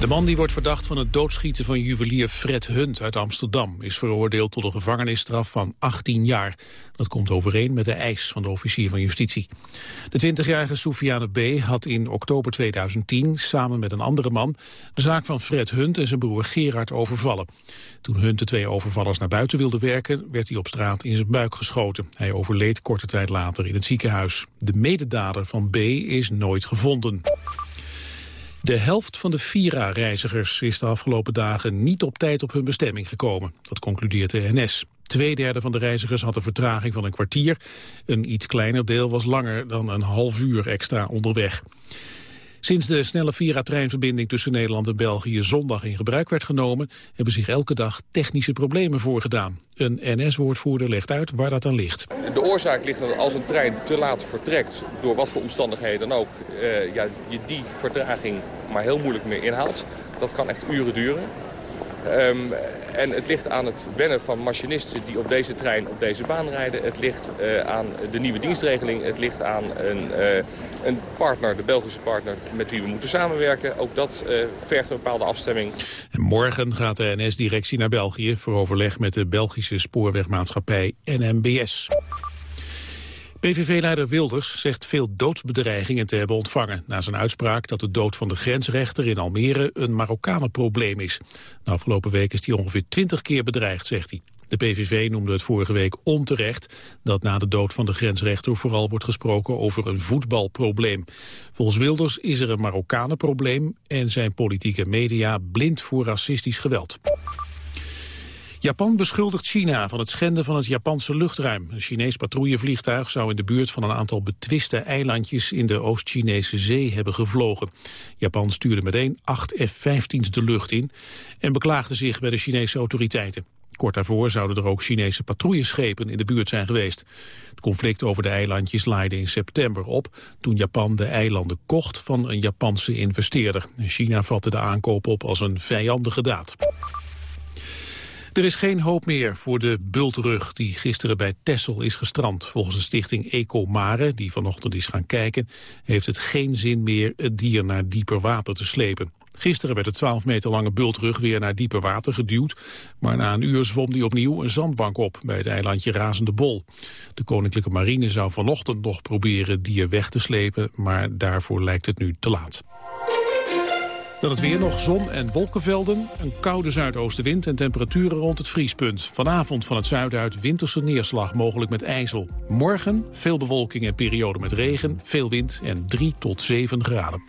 De man die wordt verdacht van het doodschieten van juwelier Fred Hunt uit Amsterdam... is veroordeeld tot een gevangenisstraf van 18 jaar. Dat komt overeen met de eis van de officier van justitie. De 20-jarige Soufiane B. had in oktober 2010 samen met een andere man... de zaak van Fred Hunt en zijn broer Gerard overvallen. Toen Hunt de twee overvallers naar buiten wilde werken... werd hij op straat in zijn buik geschoten. Hij overleed korte tijd later in het ziekenhuis. De mededader van B. is nooit gevonden. De helft van de Vira-reizigers is de afgelopen dagen niet op tijd op hun bestemming gekomen. Dat concludeert de NS. Tweederde van de reizigers had een vertraging van een kwartier. Een iets kleiner deel was langer dan een half uur extra onderweg. Sinds de snelle Vira-treinverbinding tussen Nederland en België zondag in gebruik werd genomen, hebben zich elke dag technische problemen voorgedaan. Een NS-woordvoerder legt uit waar dat aan ligt. De oorzaak ligt dat als een trein te laat vertrekt, door wat voor omstandigheden dan ook, uh, ja, je die vertraging maar heel moeilijk meer inhaalt. Dat kan echt uren duren. Um, en het ligt aan het wennen van machinisten die op deze trein op deze baan rijden. Het ligt uh, aan de nieuwe dienstregeling. Het ligt aan een, uh, een partner, de Belgische partner, met wie we moeten samenwerken. Ook dat uh, vergt een bepaalde afstemming. En morgen gaat de NS-directie naar België voor overleg met de Belgische spoorwegmaatschappij NMBS. PVV-leider Wilders zegt veel doodsbedreigingen te hebben ontvangen... na zijn uitspraak dat de dood van de grensrechter in Almere een Marokkanenprobleem is. De afgelopen week is hij ongeveer twintig keer bedreigd, zegt hij. De PVV noemde het vorige week onterecht dat na de dood van de grensrechter vooral wordt gesproken over een voetbalprobleem. Volgens Wilders is er een Marokkanenprobleem en zijn politieke media blind voor racistisch geweld. Japan beschuldigt China van het schenden van het Japanse luchtruim. Een Chinees patrouillevliegtuig zou in de buurt van een aantal betwiste eilandjes in de Oost-Chinese zee hebben gevlogen. Japan stuurde meteen acht F-15's de lucht in en beklaagde zich bij de Chinese autoriteiten. Kort daarvoor zouden er ook Chinese patrouilleschepen in de buurt zijn geweest. Het conflict over de eilandjes laaide in september op... toen Japan de eilanden kocht van een Japanse investeerder. China vatte de aankoop op als een vijandige daad. Er is geen hoop meer voor de bultrug die gisteren bij Tessel is gestrand. Volgens de stichting Ecomare, die vanochtend is gaan kijken... heeft het geen zin meer het dier naar dieper water te slepen. Gisteren werd de 12 meter lange bultrug weer naar dieper water geduwd. Maar na een uur zwom die opnieuw een zandbank op bij het eilandje Razende Bol. De Koninklijke Marine zou vanochtend nog proberen het dier weg te slepen, maar daarvoor lijkt het nu te laat. Dan het weer nog zon en wolkenvelden, een koude zuidoostenwind en temperaturen rond het vriespunt. Vanavond van het zuiden uit winterse neerslag, mogelijk met ijzel. Morgen veel bewolking en periode met regen, veel wind en 3 tot 7 graden.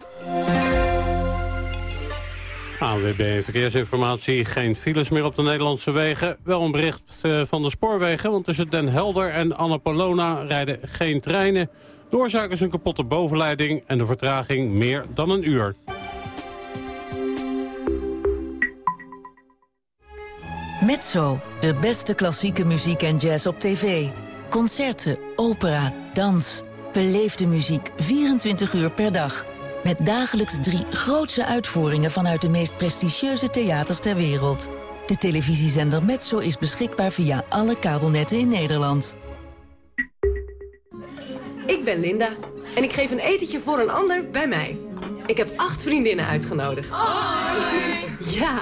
AWB Verkeersinformatie, geen files meer op de Nederlandse wegen. Wel een bericht eh, van de spoorwegen, want tussen Den Helder en Annapolona rijden geen treinen. De is een kapotte bovenleiding en de vertraging meer dan een uur. Mezzo, de beste klassieke muziek en jazz op tv. Concerten, opera, dans. Beleefde muziek 24 uur per dag. Met dagelijks drie grootse uitvoeringen vanuit de meest prestigieuze theaters ter wereld. De televisiezender Mezzo is beschikbaar via alle kabelnetten in Nederland. Ik ben Linda en ik geef een etentje voor een ander bij mij. Ik heb acht vriendinnen uitgenodigd. Ja,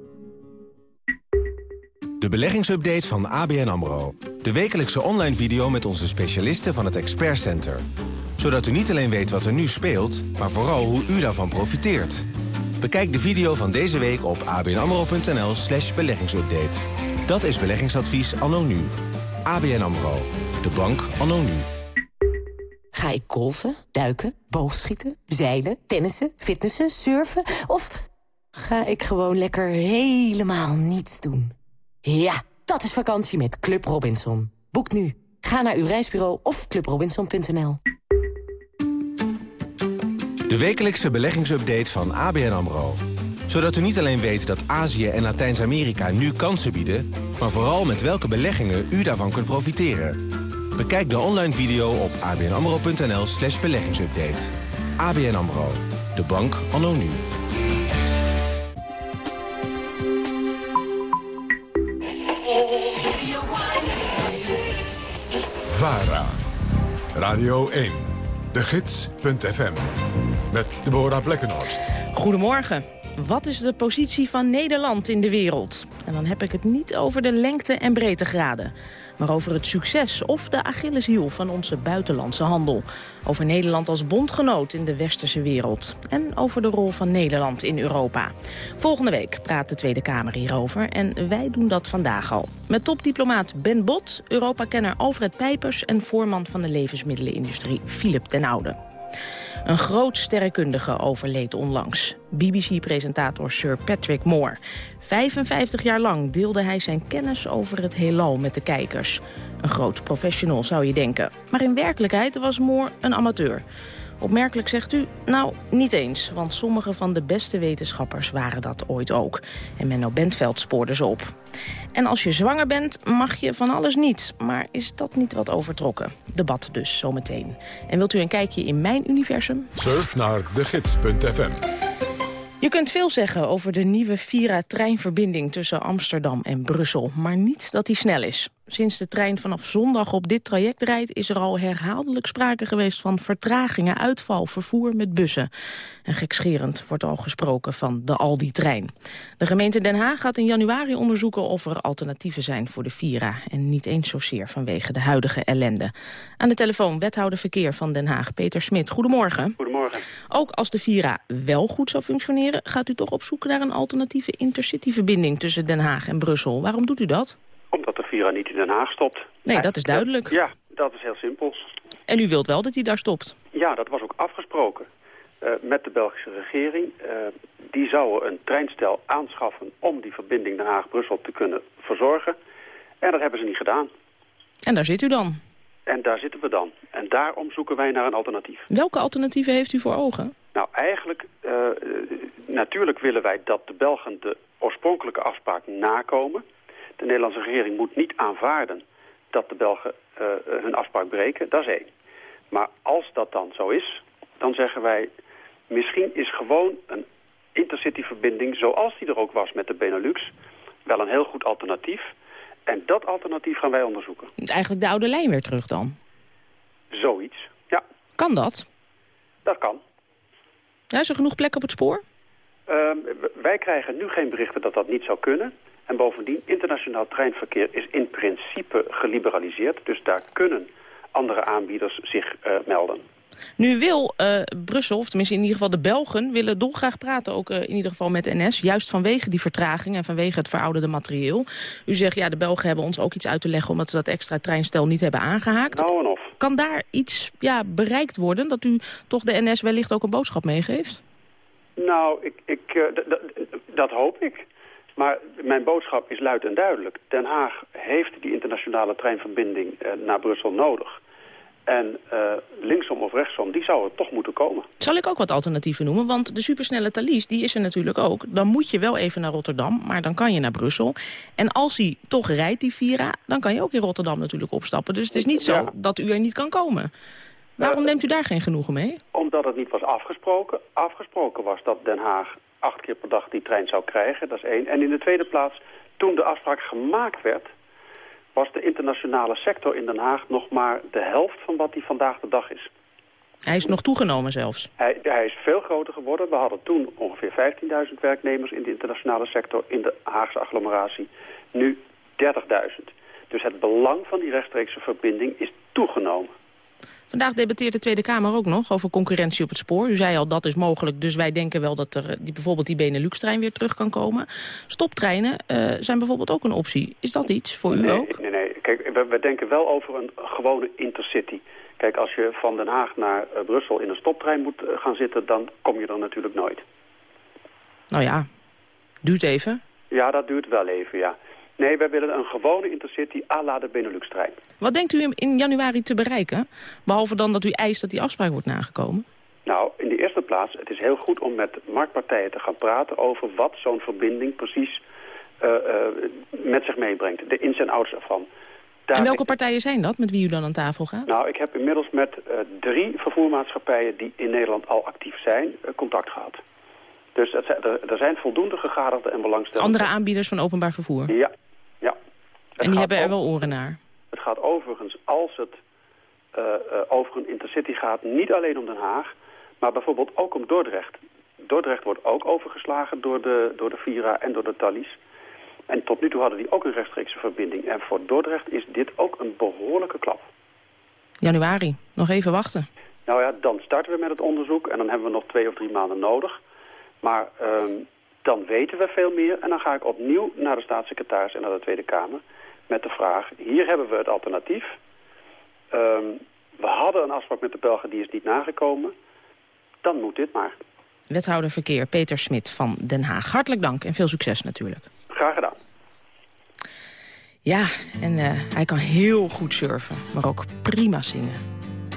De beleggingsupdate van ABN AMRO. De wekelijkse online video met onze specialisten van het Expert Center. Zodat u niet alleen weet wat er nu speelt, maar vooral hoe u daarvan profiteert. Bekijk de video van deze week op abnamro.nl slash beleggingsupdate. Dat is beleggingadvies anno nu. ABN AMRO. De bank anno nu. Ga ik golven, duiken, boogschieten, zeilen, tennissen, fitnessen, surfen... of ga ik gewoon lekker helemaal niets doen? Ja, dat is vakantie met Club Robinson. Boek nu. Ga naar uw reisbureau of clubrobinson.nl. De wekelijkse beleggingsupdate van ABN AMRO. Zodat u niet alleen weet dat Azië en Latijns-Amerika nu kansen bieden... maar vooral met welke beleggingen u daarvan kunt profiteren. Bekijk de online video op abnamro.nl slash beleggingsupdate. ABN AMRO, de bank anno nu. VARA. Radio 1. De Gids.fm. Met Deborah Blekkenhorst. Goedemorgen. Wat is de positie van Nederland in de wereld? En dan heb ik het niet over de lengte- en breedtegraden maar over het succes of de Achilleshiel van onze buitenlandse handel. Over Nederland als bondgenoot in de westerse wereld. En over de rol van Nederland in Europa. Volgende week praat de Tweede Kamer hierover en wij doen dat vandaag al. Met topdiplomaat Ben Bot, Europa-kenner Alfred Pijpers... en voorman van de levensmiddelenindustrie Philip den Oude. Een groot sterrenkundige overleed onlangs. BBC-presentator Sir Patrick Moore. 55 jaar lang deelde hij zijn kennis over het heelal met de kijkers. Een groot professional zou je denken. Maar in werkelijkheid was Moore een amateur. Opmerkelijk zegt u? Nou, niet eens, want sommige van de beste wetenschappers waren dat ooit ook. En Menno Bentveld spoorde ze op. En als je zwanger bent, mag je van alles niet. Maar is dat niet wat overtrokken? Debat dus, zometeen. En wilt u een kijkje in mijn universum? Surf naar degids.fm. Je kunt veel zeggen over de nieuwe Vira-treinverbinding tussen Amsterdam en Brussel. Maar niet dat die snel is. Sinds de trein vanaf zondag op dit traject rijdt... is er al herhaaldelijk sprake geweest van vertragingen, uitval, vervoer met bussen. En gekscherend wordt al gesproken van de Aldi-trein. De gemeente Den Haag gaat in januari onderzoeken of er alternatieven zijn voor de Vira. En niet eens zozeer vanwege de huidige ellende. Aan de telefoon wethouder verkeer van Den Haag, Peter Smit. Goedemorgen. Goedemorgen. Ook als de Vira wel goed zou functioneren... gaat u toch op zoek naar een alternatieve intercityverbinding tussen Den Haag en Brussel. Waarom doet u dat? Omdat de Vira niet in Den Haag stopt. Nee, dat is duidelijk. Ja, dat is heel simpel. En u wilt wel dat hij daar stopt? Ja, dat was ook afgesproken uh, met de Belgische regering. Uh, die zouden een treinstel aanschaffen om die verbinding Den Haag-Brussel te kunnen verzorgen. En dat hebben ze niet gedaan. En daar zit u dan? En daar zitten we dan. En daarom zoeken wij naar een alternatief. Welke alternatieven heeft u voor ogen? Nou, eigenlijk, uh, natuurlijk willen wij dat de Belgen de oorspronkelijke afspraak nakomen. De Nederlandse regering moet niet aanvaarden dat de Belgen uh, hun afspraak breken. Dat is één. Maar als dat dan zo is, dan zeggen wij... misschien is gewoon een intercityverbinding zoals die er ook was met de Benelux... wel een heel goed alternatief. En dat alternatief gaan wij onderzoeken. Eigenlijk de oude lijn weer terug dan? Zoiets, ja. Kan dat? Dat kan. Ja, is er genoeg plek op het spoor? Uh, wij krijgen nu geen berichten dat dat niet zou kunnen... En bovendien, internationaal treinverkeer is in principe geliberaliseerd. Dus daar kunnen andere aanbieders zich uh, melden. Nu wil uh, Brussel, of tenminste in ieder geval de Belgen... willen dolgraag praten, ook uh, in ieder geval met NS... juist vanwege die vertraging en vanwege het verouderde materieel. U zegt, ja, de Belgen hebben ons ook iets uit te leggen... omdat ze dat extra treinstel niet hebben aangehaakt. Nou en of. Kan daar iets ja, bereikt worden, dat u toch de NS wellicht ook een boodschap meegeeft? Nou, ik, ik, dat hoop ik. Maar mijn boodschap is luid en duidelijk. Den Haag heeft die internationale treinverbinding eh, naar Brussel nodig. En uh, linksom of rechtsom, die zou er toch moeten komen. Zal ik ook wat alternatieven noemen? Want de supersnelle Thalys, die is er natuurlijk ook. Dan moet je wel even naar Rotterdam, maar dan kan je naar Brussel. En als hij toch rijdt, die Vira, dan kan je ook in Rotterdam natuurlijk opstappen. Dus het is niet zo ja. dat u er niet kan komen. Waarom uh, neemt u daar geen genoegen mee? Omdat het niet was afgesproken. Afgesproken was dat Den Haag acht keer per dag die trein zou krijgen. Dat is één. En in de tweede plaats, toen de afspraak gemaakt werd... was de internationale sector in Den Haag nog maar de helft van wat die vandaag de dag is. Hij is nog toegenomen zelfs? Hij, hij is veel groter geworden. We hadden toen ongeveer 15.000 werknemers in de internationale sector... in de Haagse agglomeratie. Nu 30.000. Dus het belang van die rechtstreekse verbinding is toegenomen. Vandaag debatteert de Tweede Kamer ook nog over concurrentie op het spoor. U zei al, dat is mogelijk, dus wij denken wel dat er die, bijvoorbeeld die Benelux-trein weer terug kan komen. Stoptreinen uh, zijn bijvoorbeeld ook een optie. Is dat iets voor nee, u ook? Nee, nee. Kijk, we, we, denken wel over een gewone intercity. Kijk, als je van Den Haag naar uh, Brussel in een stoptrein moet uh, gaan zitten, dan kom je er natuurlijk nooit. Nou ja, duurt even. Ja, dat duurt wel even, ja. Nee, wij willen een gewone intercity à la de Benelux-trein. Wat denkt u in januari te bereiken? Behalve dan dat u eist dat die afspraak wordt nagekomen? Nou, in de eerste plaats, het is heel goed om met marktpartijen te gaan praten over wat zo'n verbinding precies uh, uh, met zich meebrengt. De ins en outs ervan. Daar en welke partijen zijn dat, met wie u dan aan tafel gaat? Nou, ik heb inmiddels met uh, drie vervoermaatschappijen die in Nederland al actief zijn, contact gehad. Dus het, er, er, zijn voldoende gegadigden en belangstellenden. Andere aanbieders van openbaar vervoer? Ja, ja. en die hebben er wel oren naar? Het gaat overigens, als het uh, uh, over een intercity gaat, niet alleen om Den Haag, maar bijvoorbeeld ook om Dordrecht. Dordrecht wordt ook overgeslagen door de, door de Vira en door de Thalys. En tot nu toe hadden die ook een rechtstreekse verbinding. En voor Dordrecht is dit ook een behoorlijke klap. Januari, nog even wachten. Nou ja, dan starten we met het onderzoek en dan hebben we nog twee of drie maanden nodig. Maar um, dan weten we veel meer en dan ga ik opnieuw naar de staatssecretaris en naar de Tweede Kamer... met de vraag, hier hebben we het alternatief. Um, we hadden een afspraak met de Belgen, die is niet nagekomen. Dan moet dit maar. Wethouder Verkeer Peter Smit van Den Haag. Hartelijk dank en veel succes natuurlijk. Graag gedaan. Ja, en uh, hij kan heel goed surfen, maar ook prima zingen.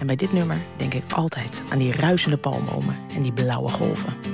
En bij dit nummer denk ik altijd aan die ruisende palmbomen en die blauwe golven.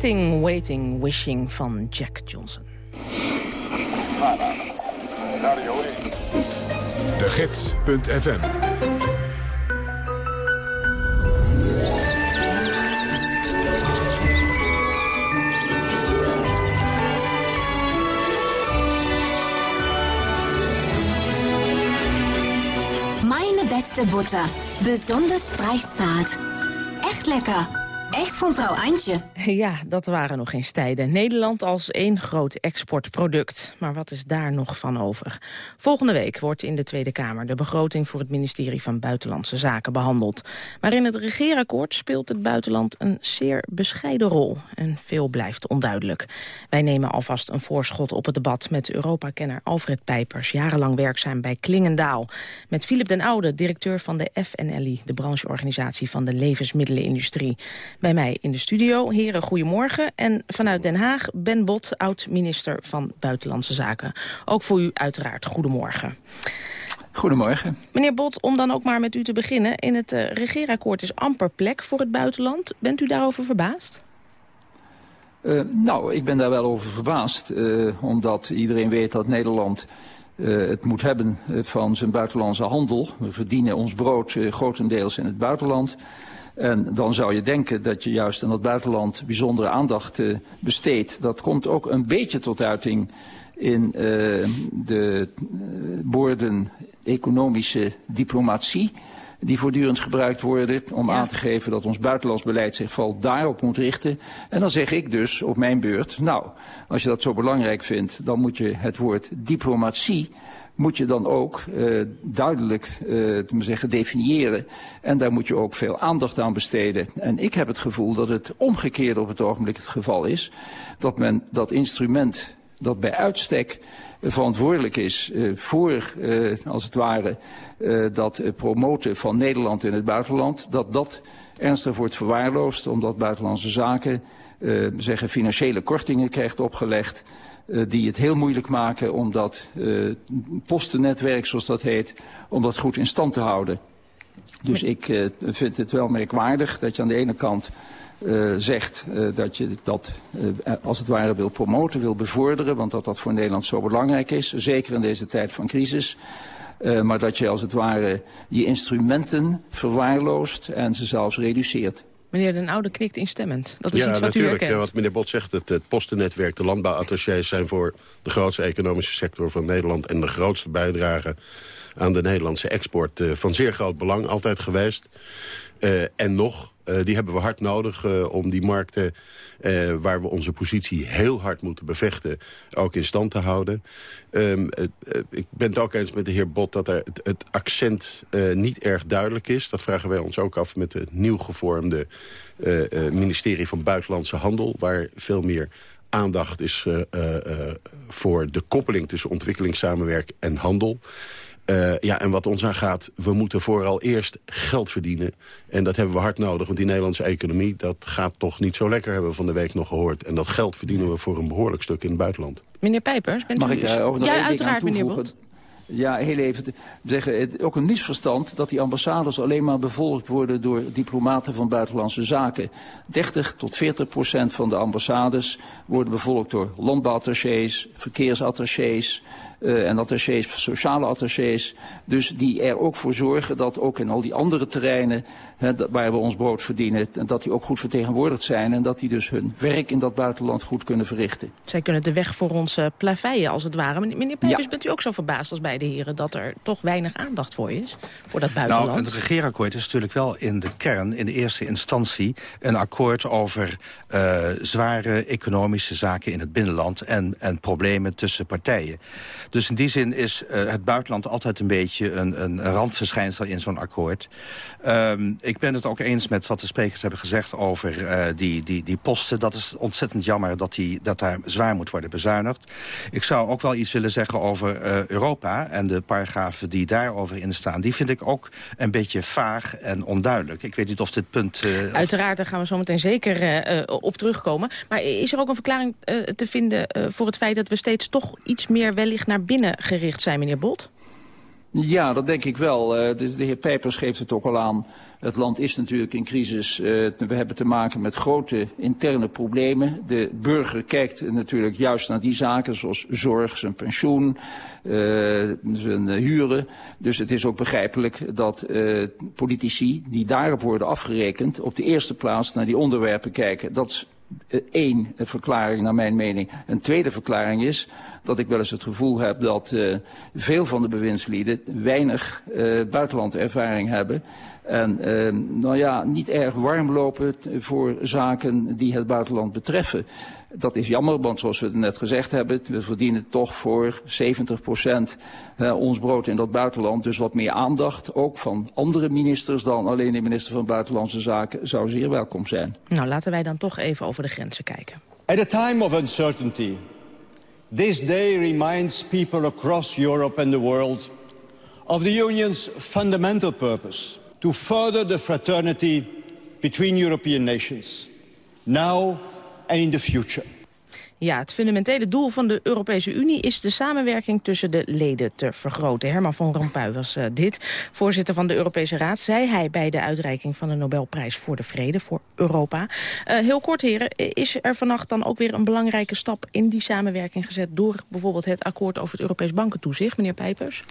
Sitting, Waiting, Wishing van Jack Johnson. De Gids.fm Meine beste Butter. Besonders streichzart. Echt lecker. Echt van vrouw Antje. Ja, dat waren nog geen tijden. Nederland als één groot exportproduct. Maar wat is daar nog van over? Volgende week wordt in de Tweede Kamer de begroting voor het ministerie van Buitenlandse Zaken behandeld. Maar in het regeerakkoord speelt het buitenland een zeer bescheiden rol. En veel blijft onduidelijk. Wij nemen alvast een voorschot op het debat met Europa-kenner Alfred Pijpers, jarenlang werkzaam bij Klingendaal. Met Philip den Oude, directeur van de FNLI, de brancheorganisatie van de levensmiddelenindustrie. Bij mij in de studio, heren, goedemorgen. En vanuit Den Haag, Ben Bot, oud-minister van Buitenlandse Zaken. Ook voor u uiteraard, goedemorgen. Goedemorgen. Meneer Bot, om dan ook maar met u te beginnen. In het uh, regeerakkoord is amper plek voor het buitenland. Bent u daarover verbaasd? Uh, nou, ik ben daar wel over verbaasd. Uh, omdat iedereen weet dat Nederland het moet hebben van zijn buitenlandse handel. We verdienen ons brood grotendeels in het buitenland. En dan zou je denken dat je juist aan het buitenland bijzondere aandacht uh, besteedt. Dat komt ook een beetje tot uiting in uh, de woorden economische diplomatie die voortdurend gebruikt worden om ja. aan te geven dat ons buitenlands beleid zich vooral daarop moet richten. En dan zeg ik dus op mijn beurt, nou, als je dat zo belangrijk vindt, dan moet je het woord diplomatie moet je dan ook uh, duidelijk uh, zeggen, definiëren. En daar moet je ook veel aandacht aan besteden. En ik heb het gevoel dat het omgekeerde op het ogenblik het geval is. Dat men dat instrument dat bij uitstek verantwoordelijk is uh, voor, als het ware, dat promoten van Nederland in het buitenland, dat dat ernstig wordt verwaarloosd, omdat buitenlandse zaken zeggen, financiële kortingen krijgt opgelegd die het heel moeilijk maken om dat uh, postennetwerk, zoals dat heet, om dat goed in stand te houden. Dus ik uh, vind het wel merkwaardig dat je aan de ene kant zegt dat je dat als het ware wil promoten, wil bevorderen, want dat dat voor Nederland zo belangrijk is, zeker in deze tijd van crisis. maar dat je als het ware je instrumenten verwaarloost en ze zelfs reduceert. Meneer Den Oude knikt instemmend. Dat is ja, iets wat natuurlijk. u herkent. Wat meneer Bot zegt, het, het postennetwerk, de landbouwattachés... zijn voor de grootste economische sector van Nederland... en de grootste bijdrage aan de Nederlandse export uh, van zeer groot belang altijd geweest. Uh, en nog, die hebben we hard nodig om die markten... waar we onze positie heel hard moeten bevechten, ook in stand te houden. Um, ik ben het ook eens met de heer Bot dat er het, accent niet erg duidelijk is. Dat vragen wij ons ook af met het nieuw gevormde ministerie van Buitenlandse Handel... waar veel meer aandacht is voor de koppeling tussen ontwikkelingssamenwerking en handel. Uh, ja, en wat ons aangaat, we moeten vooral eerst geld verdienen. En dat hebben we hard nodig, want die Nederlandse economie... dat gaat toch niet zo lekker, hebben we van de week nog gehoord. En dat geld verdienen we voor een behoorlijk stuk in het buitenland. Meneer Pijpers, bent Mag u... ik daar ook nog ja, uiteraard, aan meneer? Bot. Ja, heel even zeggen, het, ook een misverstand dat die ambassades alleen maar bevolkt worden door diplomaten van buitenlandse zaken. 30 tot 40 procent van de ambassades worden bevolkt door landbouwattachés, verkeersattachés, uh, en attachés, sociale attachés. Dus die er ook voor zorgen dat ook in al die andere terreinen hè, waar we ons brood verdienen, dat die ook goed vertegenwoordigd zijn. En dat die dus hun werk in dat buitenland goed kunnen verrichten. Zij kunnen de weg voor ons uh, plaveien, als het ware. Meneer Pijpers, ja. bent u ook zo verbaasd als beide heren dat er toch weinig aandacht voor is, voor dat buitenland? Nou, het regeerakkoord is natuurlijk wel in de kern, in de eerste instantie, een akkoord over uh, zware economische zaken in het binnenland en, en problemen tussen partijen. Dus in die zin is uh, het buitenland altijd een beetje een, een randverschijnsel in zo'n akkoord. Um, ik ben het ook eens met wat de sprekers hebben gezegd over uh, die, die, die posten. Dat is ontzettend jammer dat, die, dat daar zwaar moet worden bezuinigd. Ik zou ook wel iets willen zeggen over uh, Europa en de paragrafen die daarover in staan. Die vind ik ook een beetje vaag en onduidelijk. Ik weet niet of dit punt... Uiteraard, daar gaan we zo meteen zeker op terugkomen. Maar is er ook een verklaring te vinden voor het feit dat we steeds toch iets meer wellicht naar binnen gericht zijn, meneer Bot? Ja, dat denk ik wel. Dus de heer Pijpers geeft het ook al aan. Het land is natuurlijk in crisis. Uh, we hebben te maken met grote interne problemen. De burger kijkt natuurlijk juist naar die zaken zoals zorg, zijn pensioen, uh, zijn huren. Dus het is ook begrijpelijk dat politici die daarop worden afgerekend op de eerste plaats naar die onderwerpen kijken. Dat één verklaring naar mijn mening. Een tweede verklaring is dat ik wel eens het gevoel heb dat uh, veel van de bewindslieden weinig uh, buitenlandervaring hebben. En uh, nou ja, niet erg warm lopen voor zaken die het buitenland betreffen. Dat is jammer, want zoals we het net gezegd hebben, we verdienen toch voor 70 procent uh, ons brood in dat buitenland. Dus wat meer aandacht, ook van andere ministers dan alleen de minister van Buitenlandse Zaken, zou zeer welkom zijn. Nou, laten wij dan toch even over de grenzen kijken. At a time of uncertainty, this day reminds people across Europe and the world of the Union's fundamental purpose to further the fraternity between European nations, now in the future. Ja, het fundamentele doel van de Europese Unie is de samenwerking tussen de leden te vergroten. Herman van Rompuy was uh, dit. Voorzitter van de Europese Raad zei hij bij de uitreiking van de Nobelprijs voor de Vrede voor Europa. Uh, heel kort heren, is er vannacht dan ook weer een belangrijke stap in die samenwerking gezet door bijvoorbeeld het akkoord over het Europees bankentoezicht, meneer Pijpers?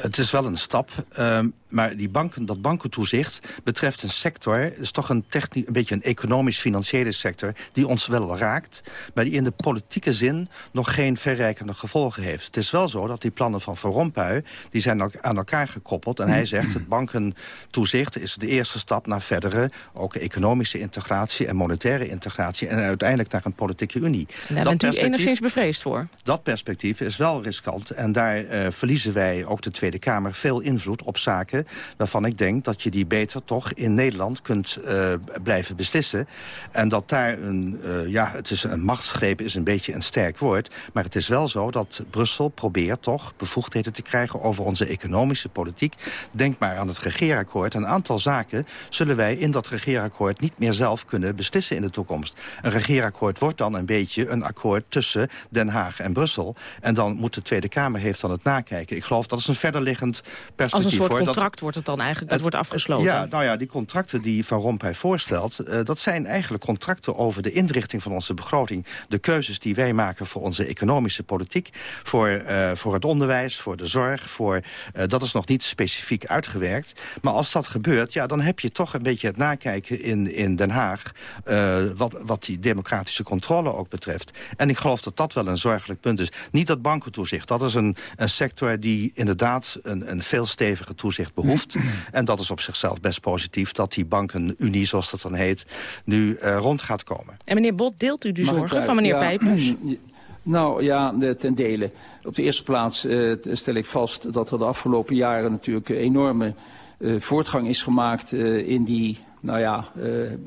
Het is wel een stap, uh, maar die banken, dat bankentoezicht betreft een sector... het is toch een, een beetje een economisch-financiële sector... die ons wel raakt, maar die in de politieke zin... nog geen verrijkende gevolgen heeft. Het is wel zo dat die plannen van Van Rompuy... die zijn aan elkaar gekoppeld. En hij zegt, het bankentoezicht is de eerste stap naar verdere... ook economische integratie en monetaire integratie... en uiteindelijk naar een politieke unie. En daar dat bent u enigszins bevreesd voor? Dat perspectief is wel riskant. En daar uh, verliezen wij ook de Tweede Kamer veel invloed op zaken... waarvan ik denk dat je die beter toch in Nederland kunt uh, blijven beslissen. En dat daar een, uh, ja, het is een machtsgreep is een beetje een sterk woord... maar het is wel zo dat Brussel probeert toch bevoegdheden te krijgen... over onze economische politiek. Denk maar aan het regeerakkoord. Een aantal zaken zullen wij in dat regeerakkoord niet meer zelf kunnen beslissen in de toekomst. Een regeerakkoord wordt dan een beetje een akkoord tussen Den Haag en Brussel. En dan moet de Tweede Kamer heeft dan het nakijken. Ik geloof dat is een perspectief. Als een soort hoor. contract dat, wordt het dan eigenlijk, dat wordt afgesloten. Ja, nou ja, die contracten die Van Rompuy voorstelt... Uh, dat zijn eigenlijk contracten over de inrichting van onze begroting. De keuzes die wij maken voor onze economische politiek. Voor, uh, voor het onderwijs, voor de zorg. Voor, uh, dat is nog niet specifiek uitgewerkt. Maar als dat gebeurt, ja, dan heb je toch een beetje het nakijken in, in Den Haag... wat, wat die democratische controle ook betreft. En ik geloof dat dat wel een zorgelijk punt is. Niet dat bankentoezicht, dat is een, een sector die inderdaad een, een veel steviger toezicht behoeft. en dat is op zichzelf best positief dat die bankenunie, zoals dat dan heet, nu uh, rond gaat komen. En meneer Bot, deelt u de Mag zorgen van meneer ja, Pijpers? Nou ja, ten dele. Op de eerste plaats uh, stel ik vast dat er de afgelopen jaren natuurlijk enorme uh, voortgang is gemaakt uh, in die, nou ja,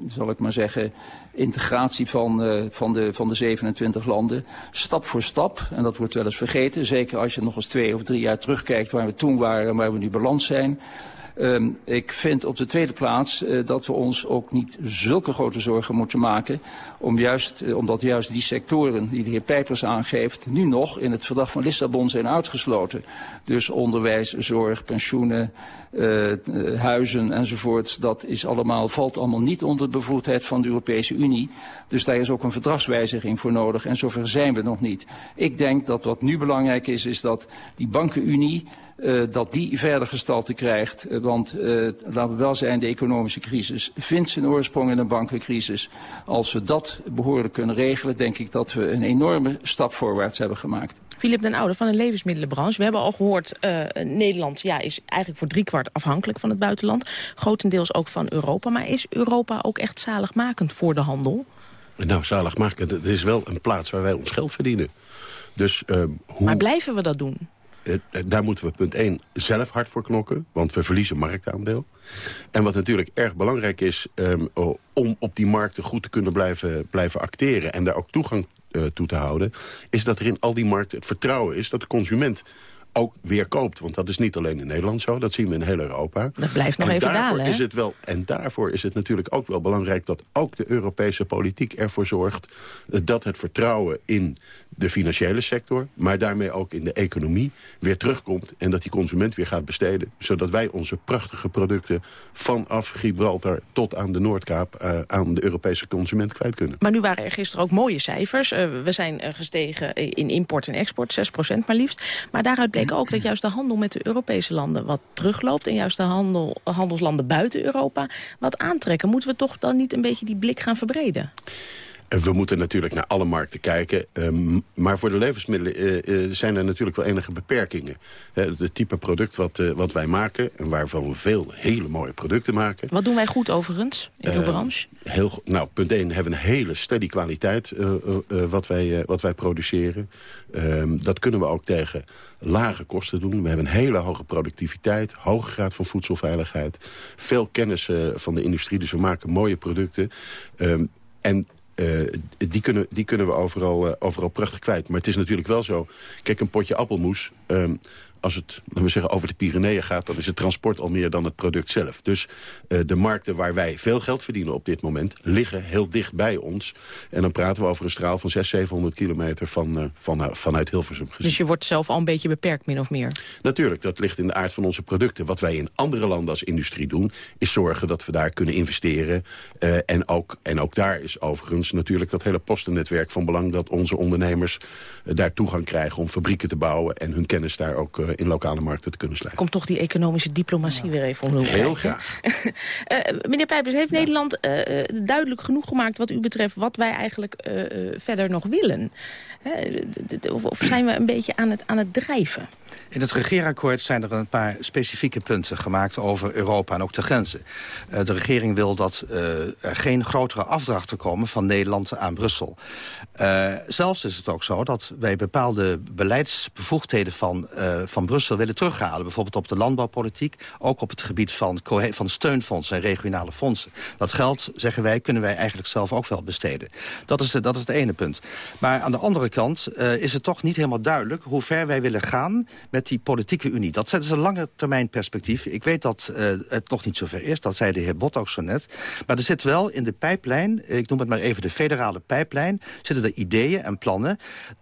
zal ik maar zeggen, integratie van, uh, van, de, van de 27 landen. Stap voor stap, en dat wordt wel eens vergeten. Zeker als je nog eens twee of drie jaar terugkijkt waar we toen waren en waar we nu beland zijn. Um, ik vind op de tweede plaats uh, dat we ons ook niet zulke grote zorgen moeten maken. Om juist, uh, omdat juist die sectoren die de heer Pijpers aangeeft... nu nog in het verdrag van Lissabon zijn uitgesloten. Dus onderwijs, zorg, pensioenen, uh, huizen enzovoort. Dat is allemaal, valt allemaal niet onder de bevoegdheid van de Europese Unie. Dus daar is ook een verdragswijziging voor nodig. En zover zijn we nog niet. Ik denk dat wat nu belangrijk is, is dat die bankenunie... Uh, dat die verder gestalte krijgt. Want laten we wel zijn, de economische crisis vindt zijn oorsprong in een bankencrisis. Als we dat behoorlijk kunnen regelen, denk ik dat we een enorme stap voorwaarts hebben gemaakt. Philip den Oude van de levensmiddelenbranche. We hebben al gehoord, uh, Nederland ja, is eigenlijk voor driekwart afhankelijk van het buitenland. Grotendeels ook van Europa. Maar is Europa ook echt zaligmakend voor de handel? Nou, zaligmakend. Het is wel een plaats waar wij ons geld verdienen. Dus, uh, hoe... Maar blijven we dat doen? Uh, daar moeten we punt 1 zelf hard voor knokken, want we verliezen marktaandeel. En wat natuurlijk erg belangrijk is um, om op die markten goed te kunnen blijven, blijven acteren... en daar ook toegang uh, toe te houden... is dat er in al die markten het vertrouwen is dat de consument ook weer koopt. Want dat is niet alleen in Nederland zo, dat zien we in heel Europa. Dat blijft nog en even dalen, is het wel, En daarvoor is het natuurlijk ook wel belangrijk... dat ook de Europese politiek ervoor zorgt... dat het vertrouwen in de financiële sector... maar daarmee ook in de economie weer terugkomt... en dat die consument weer gaat besteden. Zodat wij onze prachtige producten vanaf Gibraltar tot aan de Noordkaap... Uh, aan de Europese consument kwijt kunnen. Maar nu waren er gisteren ook mooie cijfers. Uh, we zijn uh, gestegen in import en export, 6% maar liefst. Maar daaruit bleek ook dat juist de handel met de Europese landen wat terugloopt... en juist de handel, handelslanden buiten Europa wat aantrekken. Moeten we toch dan niet een beetje die blik gaan verbreden? We moeten natuurlijk naar alle markten kijken. Ehm, maar voor de levensmiddelen uh, uh, zijn er natuurlijk wel enige beperkingen. Het type product wat, uh, wat wij maken... en waarvan we veel hele mooie producten maken... Wat doen wij goed overigens in uw branche? Heel, nou, punt 1, hebben we een hele steady kwaliteit wat, wij, wat wij produceren. Um, dat kunnen we ook tegen lage kosten doen. We hebben een hele hoge productiviteit, hoge graad van voedselveiligheid... veel kennis van de industrie, dus we maken mooie producten... Um, en uh, die, kunnen, die kunnen we overal, uh, overal prachtig kwijt. Maar het is natuurlijk wel zo... Kijk, een potje appelmoes... Um, als het laten we zeggen, over de Pyreneeën gaat... dan is het transport al meer dan het product zelf. Dus uh, de markten waar wij veel geld verdienen op dit moment... liggen heel dicht bij ons. En dan praten we over een straal van 600, 700 kilometer van, uh, van, uh, vanuit Hilversum. Gezien. Dus je wordt zelf al een beetje beperkt, min of meer? Natuurlijk, dat ligt in de aard van onze producten. Wat wij in andere landen als industrie doen... is zorgen dat we daar kunnen investeren. en, ook, en ook daar is overigens natuurlijk dat hele postennetwerk van belang... dat onze ondernemers daar toegang krijgen om fabrieken te bouwen... en hun kennis daar ook in lokale markten te kunnen sluiten. Komt toch die economische diplomatie weer even om Heel graag. uh, meneer Pijpers, heeft ja. Nederland uh, duidelijk genoeg gemaakt wat u betreft... wat wij eigenlijk uh, verder nog willen? Of, zijn we een beetje aan het, aan het drijven? In het regeerakkoord zijn er een paar specifieke punten gemaakt over Europa en ook de grenzen. Uh, de regering wil dat uh, er geen grotere afdrachten komen van Nederland aan Brussel. Uh, zelfs is het ook zo dat wij bepaalde beleidsbevoegdheden van, van Brussel willen terughalen. Bijvoorbeeld op de landbouwpolitiek, ook op het gebied van, van steunfondsen en regionale fondsen. Dat geld, zeggen wij, kunnen wij eigenlijk zelf ook wel besteden. Dat is, dat is het ene punt. Maar aan de andere kant is het toch niet helemaal duidelijk hoe ver wij willen gaan met die politieke unie. Dat is een lange termijn perspectief. Ik weet dat uh, het nog niet zover is, dat zei de heer Bot ook zo net. Maar er zit wel in de pijplijn, ik noem het maar even de federale pijplijn... zitten er ideeën en plannen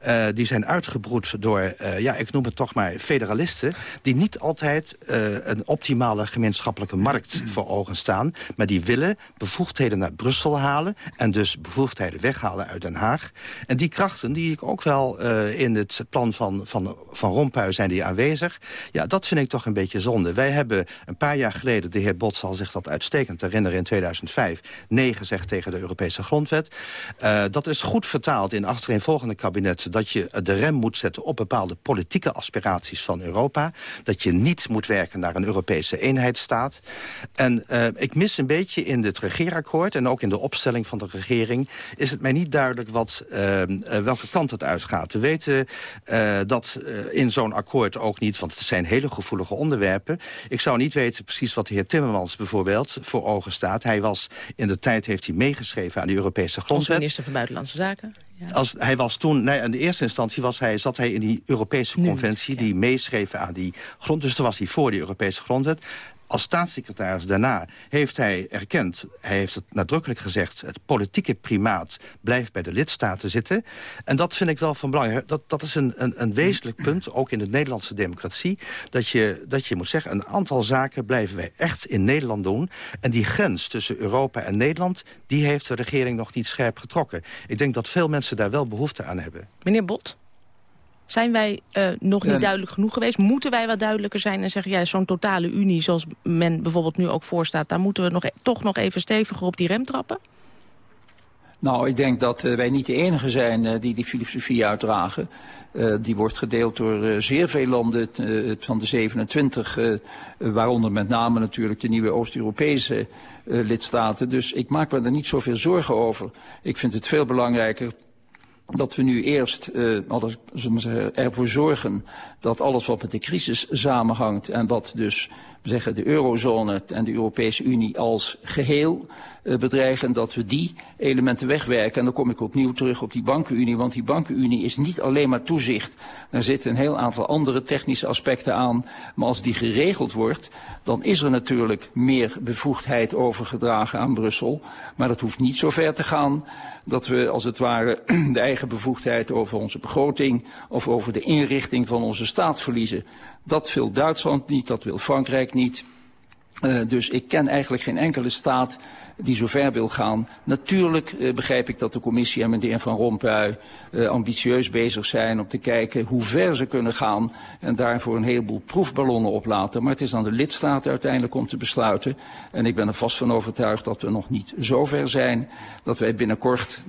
uh, die zijn uitgebroed door, ja, ik noem het toch maar federalisten... die niet altijd een optimale gemeenschappelijke markt voor ogen staan... maar die willen bevoegdheden naar Brussel halen... en dus bevoegdheden weghalen uit Den Haag. En die krachten die ook wel in het plan van, van, van Rompuy zijn die aanwezig. Ja, dat vind ik toch een beetje zonde. Wij hebben een paar jaar geleden, de heer Bot zal zich dat uitstekend herinneren... in 2005, nee gezegd tegen de Europese grondwet. Uh, dat is goed vertaald in achtereenvolgende kabinetten... dat je de rem moet zetten op bepaalde politieke aspiraties van Europa. Dat je niet moet werken naar een Europese eenheidsstaat. En uh, ik mis een beetje in het regeerakkoord... en ook in de opstelling van de regering... is het mij niet duidelijk wat, welke kant het uitgaat. We weten dat in zo'n akkoord ook niet, want het zijn hele gevoelige onderwerpen. Ik zou niet weten precies wat de heer Timmermans bijvoorbeeld voor ogen staat. Hij was in de tijd, heeft hij meegeschreven aan de Europese grondwet. Als minister van Buitenlandse Zaken. Ja. Als, hij was toen, nee, in de eerste instantie was hij, zat hij in die Europese conventie... die meeschreef aan die grond. Dus toen was hij voor die Europese grondwet. Als staatssecretaris daarna heeft hij erkend... hij heeft het nadrukkelijk gezegd... het politieke primaat blijft bij de lidstaten zitten. En dat vind ik wel van belang. Dat, dat is een, een, een wezenlijk punt, ook in de Nederlandse democratie... Dat je, dat je moet zeggen, een aantal zaken blijven wij echt in Nederland doen. En die grens tussen Europa en Nederland... die heeft de regering nog niet scherp getrokken. Ik denk dat veel mensen daar wel behoefte aan hebben. Meneer Bot? Zijn wij uh, nog niet duidelijk genoeg geweest? Moeten wij wat duidelijker zijn en zeggen... ja, zo'n totale unie zoals men bijvoorbeeld nu ook voorstaat... daar moeten we nog, toch nog even steviger op die rem trappen? Nou, ik denk dat uh, wij niet de enige zijn uh, die die filosofie uitdragen. Uh, die wordt gedeeld door zeer veel landen van de 27, waaronder met name natuurlijk de nieuwe Oost-Europese lidstaten. Dus ik maak me er niet zoveel zorgen over. Ik vind het veel belangrijker dat we nu eerst uh, alles, zeggen, ervoor zorgen dat alles wat met de crisis samenhangt en wat dus zeggen, de eurozone en de Europese Unie als geheel uh, bedreigen, dat we die elementen wegwerken. En dan kom ik opnieuw terug op die bankenunie, want die bankenunie is niet alleen maar toezicht. Er zitten een heel aantal andere technische aspecten aan. Maar als die geregeld wordt, dan is er natuurlijk meer bevoegdheid overgedragen aan Brussel. Maar dat hoeft niet zo ver te gaan dat we als het ware de eigen bevoegdheid over onze begroting of over de inrichting van onze staat verliezen. Dat wil Duitsland niet, dat wil Frankrijk niet. Uh, dus ik ken eigenlijk geen enkele staat die zo ver wil gaan. Natuurlijk uh, begrijp ik dat de commissie en meneer Van Rompuy uh, ambitieus bezig zijn om te kijken hoe ver ze kunnen gaan en daarvoor een heleboel proefballonnen oplaten. Maar het is aan de lidstaten uiteindelijk om te besluiten. En ik ben er vast van overtuigd dat we nog niet zo ver zijn dat wij binnenkort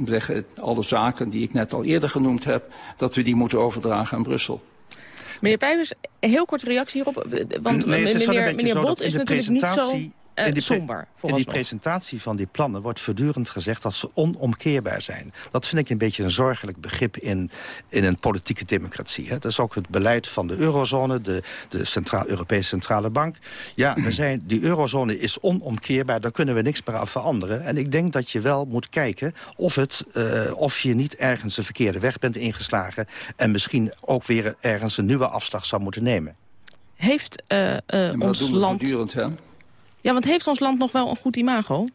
alle zaken die ik net al eerder genoemd heb, dat we die moeten overdragen aan Brussel. Meneer Pijvers, heel korte reactie hierop. Want nee, meneer, meneer Bot is natuurlijk niet zo uh, in die, somber. in die presentatie van die plannen wordt voortdurend gezegd dat ze onomkeerbaar zijn. Dat vind ik een beetje een zorgelijk begrip in, in een politieke democratie. Hè. Dat is ook het beleid van de eurozone, de, de Centraal, Europese Centrale Bank. Ja, we zijn, die eurozone is onomkeerbaar, daar kunnen we niks meer aan veranderen. En ik denk dat je wel moet kijken of, het, uh, of je niet ergens een verkeerde weg bent ingeslagen... en misschien ook weer ergens een nieuwe afslag zou moeten nemen. Heeft uh, uh, ons land... Ja, want heeft ons land nog wel een goed imago?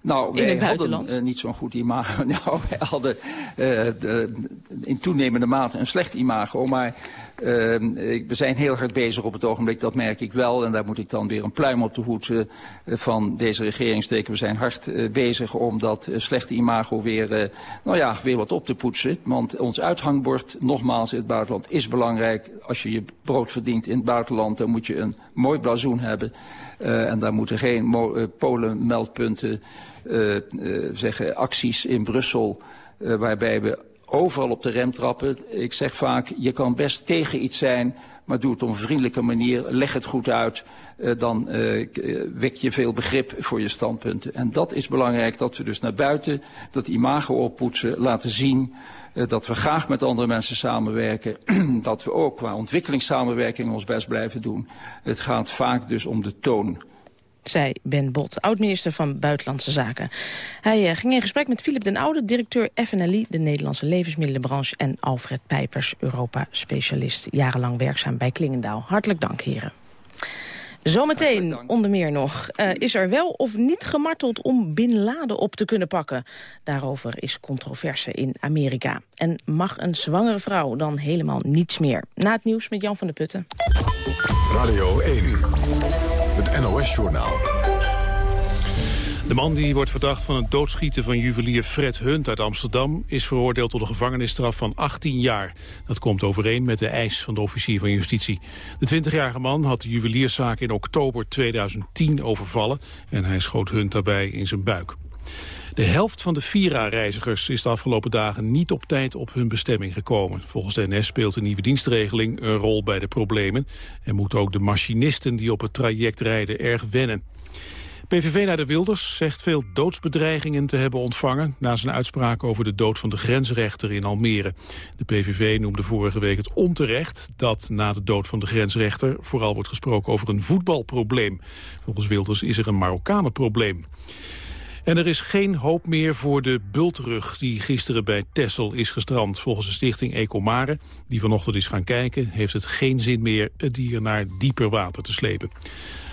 Nou, wij hadden uh, niet zo'n goed imago. Nou, wij hadden uh, de, in toenemende mate een slecht imago. Maar uh, we zijn heel hard bezig op het ogenblik, dat merk ik wel. En daar moet ik dan weer een pluim op de hoed van deze regering steken. We zijn hard bezig om dat slechte imago weer, nou ja, weer wat op te poetsen. Want ons uithangbord, nogmaals, in het buitenland is belangrijk. Als je je brood verdient in het buitenland, dan moet je een mooi blazoen hebben. en daar moeten geen polenmeldpunten zeggen, acties in Brussel... Waarbij we overal op de rem trappen. Ik zeg vaak, je kan best tegen iets zijn... maar doe het op een vriendelijke manier, leg het goed uit... dan wek je veel begrip voor je standpunten. En dat is belangrijk, dat we dus naar buiten dat imago oppoetsen... laten zien dat we graag met andere mensen samenwerken. dat we ook qua ontwikkelingssamenwerking ons best blijven doen. Het gaat vaak dus om de toon zei Ben Bot, oud-minister van Buitenlandse Zaken. Hij uh, ging in gesprek met Philip den Oude, directeur FNLI... de Nederlandse levensmiddelenbranche... en Alfred Pijpers, Europa-specialist, jarenlang werkzaam bij Klingendaal. Hartelijk dank, heren. Zometeen, onder meer nog, uh, is er wel of niet gemarteld om Bin Laden op te kunnen pakken. Daarover is controverse in Amerika. En mag een zwangere vrouw dan helemaal niets meer? Na het nieuws met Jan van der Putten. Radio 1. Het NOS-journaal. De man die wordt verdacht van het doodschieten van juwelier Fred Hunt uit Amsterdam... is veroordeeld tot een gevangenisstraf van 18 jaar. Dat komt overeen met de eis van de officier van justitie. De 20-jarige man had de juwelierszaak in oktober 2010 overvallen... en hij schoot Hunt daarbij in zijn buik. De helft van de Vira-reizigers is de afgelopen dagen niet op tijd op hun bestemming gekomen. Volgens de NS speelt de nieuwe dienstregeling een rol bij de problemen. En moeten ook de machinisten die op het traject rijden erg wennen. PVV-leider Wilders zegt veel doodsbedreigingen te hebben ontvangen... na zijn uitspraak over de dood van de grensrechter in Almere. De PVV noemde vorige week het onterecht dat na de dood van de grensrechter... vooral wordt gesproken over een voetbalprobleem. Volgens Wilders is er een Marokkanenprobleem. En er is geen hoop meer voor de bultrug die gisteren bij Tessel is gestrand. Volgens de stichting Ecomare, die vanochtend is gaan kijken... heeft het geen zin meer het dier naar dieper water te slepen.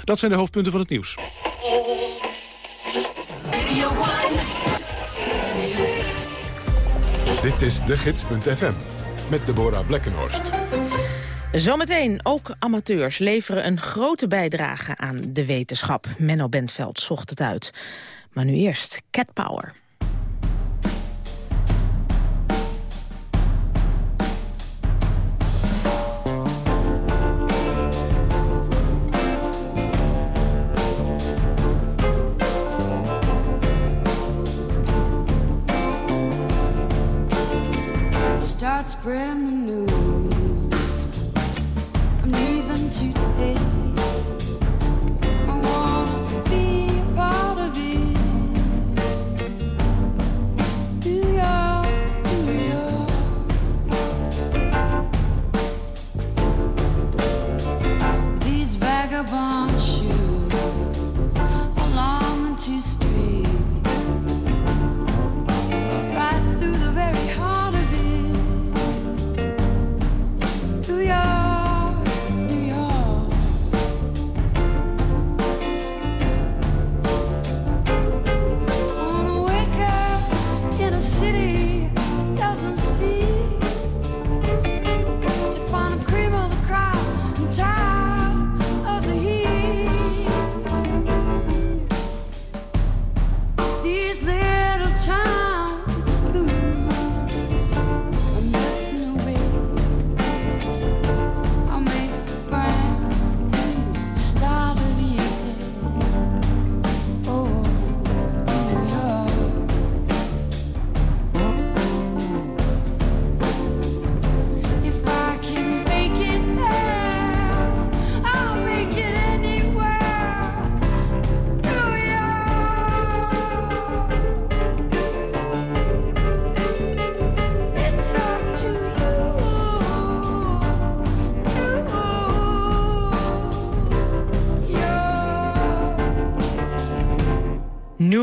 Dat zijn de hoofdpunten van het nieuws. Dit is de gids.fm met Deborah Blekkenhorst. Zometeen ook amateurs leveren een grote bijdrage aan de wetenschap. Menno Bentveld zocht het uit. Maar nu eerst Cat Power.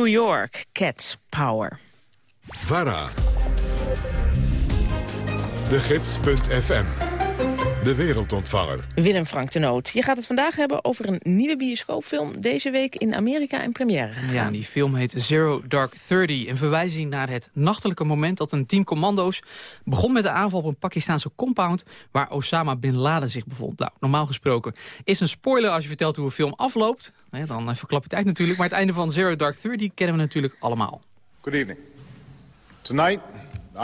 New York, Cat Power. VARA. De Gids.fm. De wereldontvanger. Willem Frank de Noot. Je gaat het vandaag hebben over een nieuwe bioscoopfilm... deze week in Amerika in première gegaan. Ja, die film heet Zero Dark Thirty. Een verwijzing naar het nachtelijke moment dat een team commando's... begon met de aanval op een Pakistaanse compound... waar Osama Bin Laden zich bevond. Nou, normaal gesproken is een spoiler als je vertelt hoe een film afloopt. Nee, dan verklap je het uit natuurlijk. Maar het einde van Zero Dark Thirty kennen we natuurlijk allemaal. Good evening. Tonight,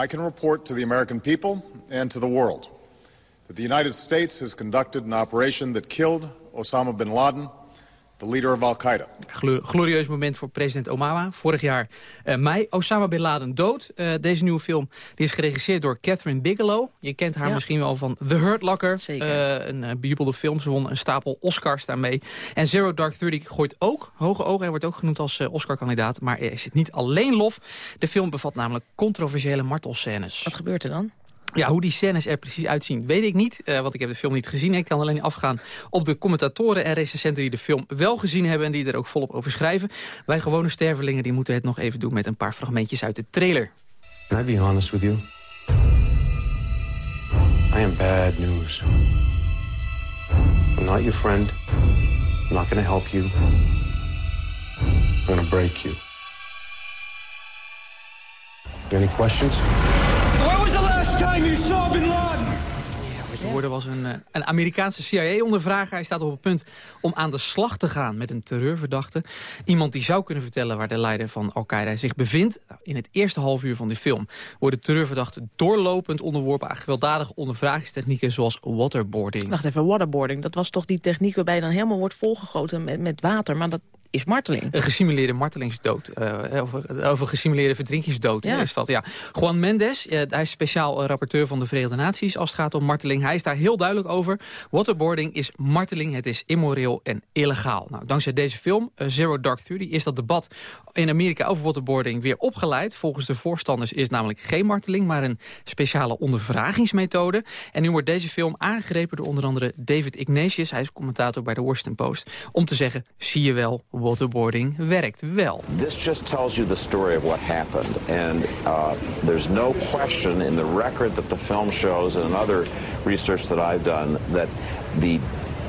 I can report to the American people and to the world that the United States has conducted an operation that killed Osama bin Laden, the leader of Al-Qaeda. Glorieus moment voor president Obama. Vorig jaar uh, mei, Osama bin Laden dood. Uh, deze nieuwe film die is geregisseerd door Catherine Bigelow. Je kent haar ja. misschien wel van The Hurt Locker. Zeker. Uh, een uh, bejubelde film. Ze won een stapel Oscars daarmee. En Zero Dark Thirty gooit ook hoge ogen. Hij wordt ook genoemd als Oscar-kandidaat. Maar er is het niet alleen lof. De film bevat namelijk controversiële martelscènes. Wat gebeurt er dan? Ja, hoe die scènes er precies uitzien, weet ik niet. Uh, want ik heb de film niet gezien. Ik kan alleen afgaan op de commentatoren en recensenten die de film wel gezien hebben... en die er ook volop over schrijven. Wij gewone stervelingen die moeten het nog even doen met een paar fragmentjes uit de trailer. Can I be honest with you? I am bad news. I'm not your friend. I'm not gonna help you. I'm gonna break you. Any questions? Last time you saw Bin Laden? Wat je hoorde was een, een Amerikaanse CIA-ondervrager. Hij staat op het punt om aan de slag te gaan met een terreurverdachte. Iemand die zou kunnen vertellen waar de leider van Al-Qaeda zich bevindt. Nou, in het eerste half uur van de film worden terreurverdachten doorlopend onderworpen aan gewelddadige ondervragingstechnieken zoals waterboarding. Wacht even, waterboarding, dat was toch die techniek waarbij je dan helemaal wordt volgegoten met, met water. Maar dat is marteling. Een gesimuleerde martelingsdood. Uh, of, of een gesimuleerde verdrinkingsdood ja. is dat. Ja. Juan Mendes, uh, hij is speciaal uh, rapporteur van de Verenigde Naties als het gaat om marteling. Hij is daar heel duidelijk over. Waterboarding is marteling, het is immoreel en illegaal. Nou, dankzij deze film, Zero Dark Thirty, is dat debat in Amerika over waterboarding weer opgeleid. Volgens de voorstanders is het namelijk geen marteling, maar een speciale ondervragingsmethode. En nu wordt deze film aangegrepen door onder andere David Ignatius. Hij is commentator bij de Washington Post. Om te zeggen, zie je wel, waterboarding werkt wel. This just tells you the story of what happened. And uh, there's no question in the record that the film shows and other research that I've done that the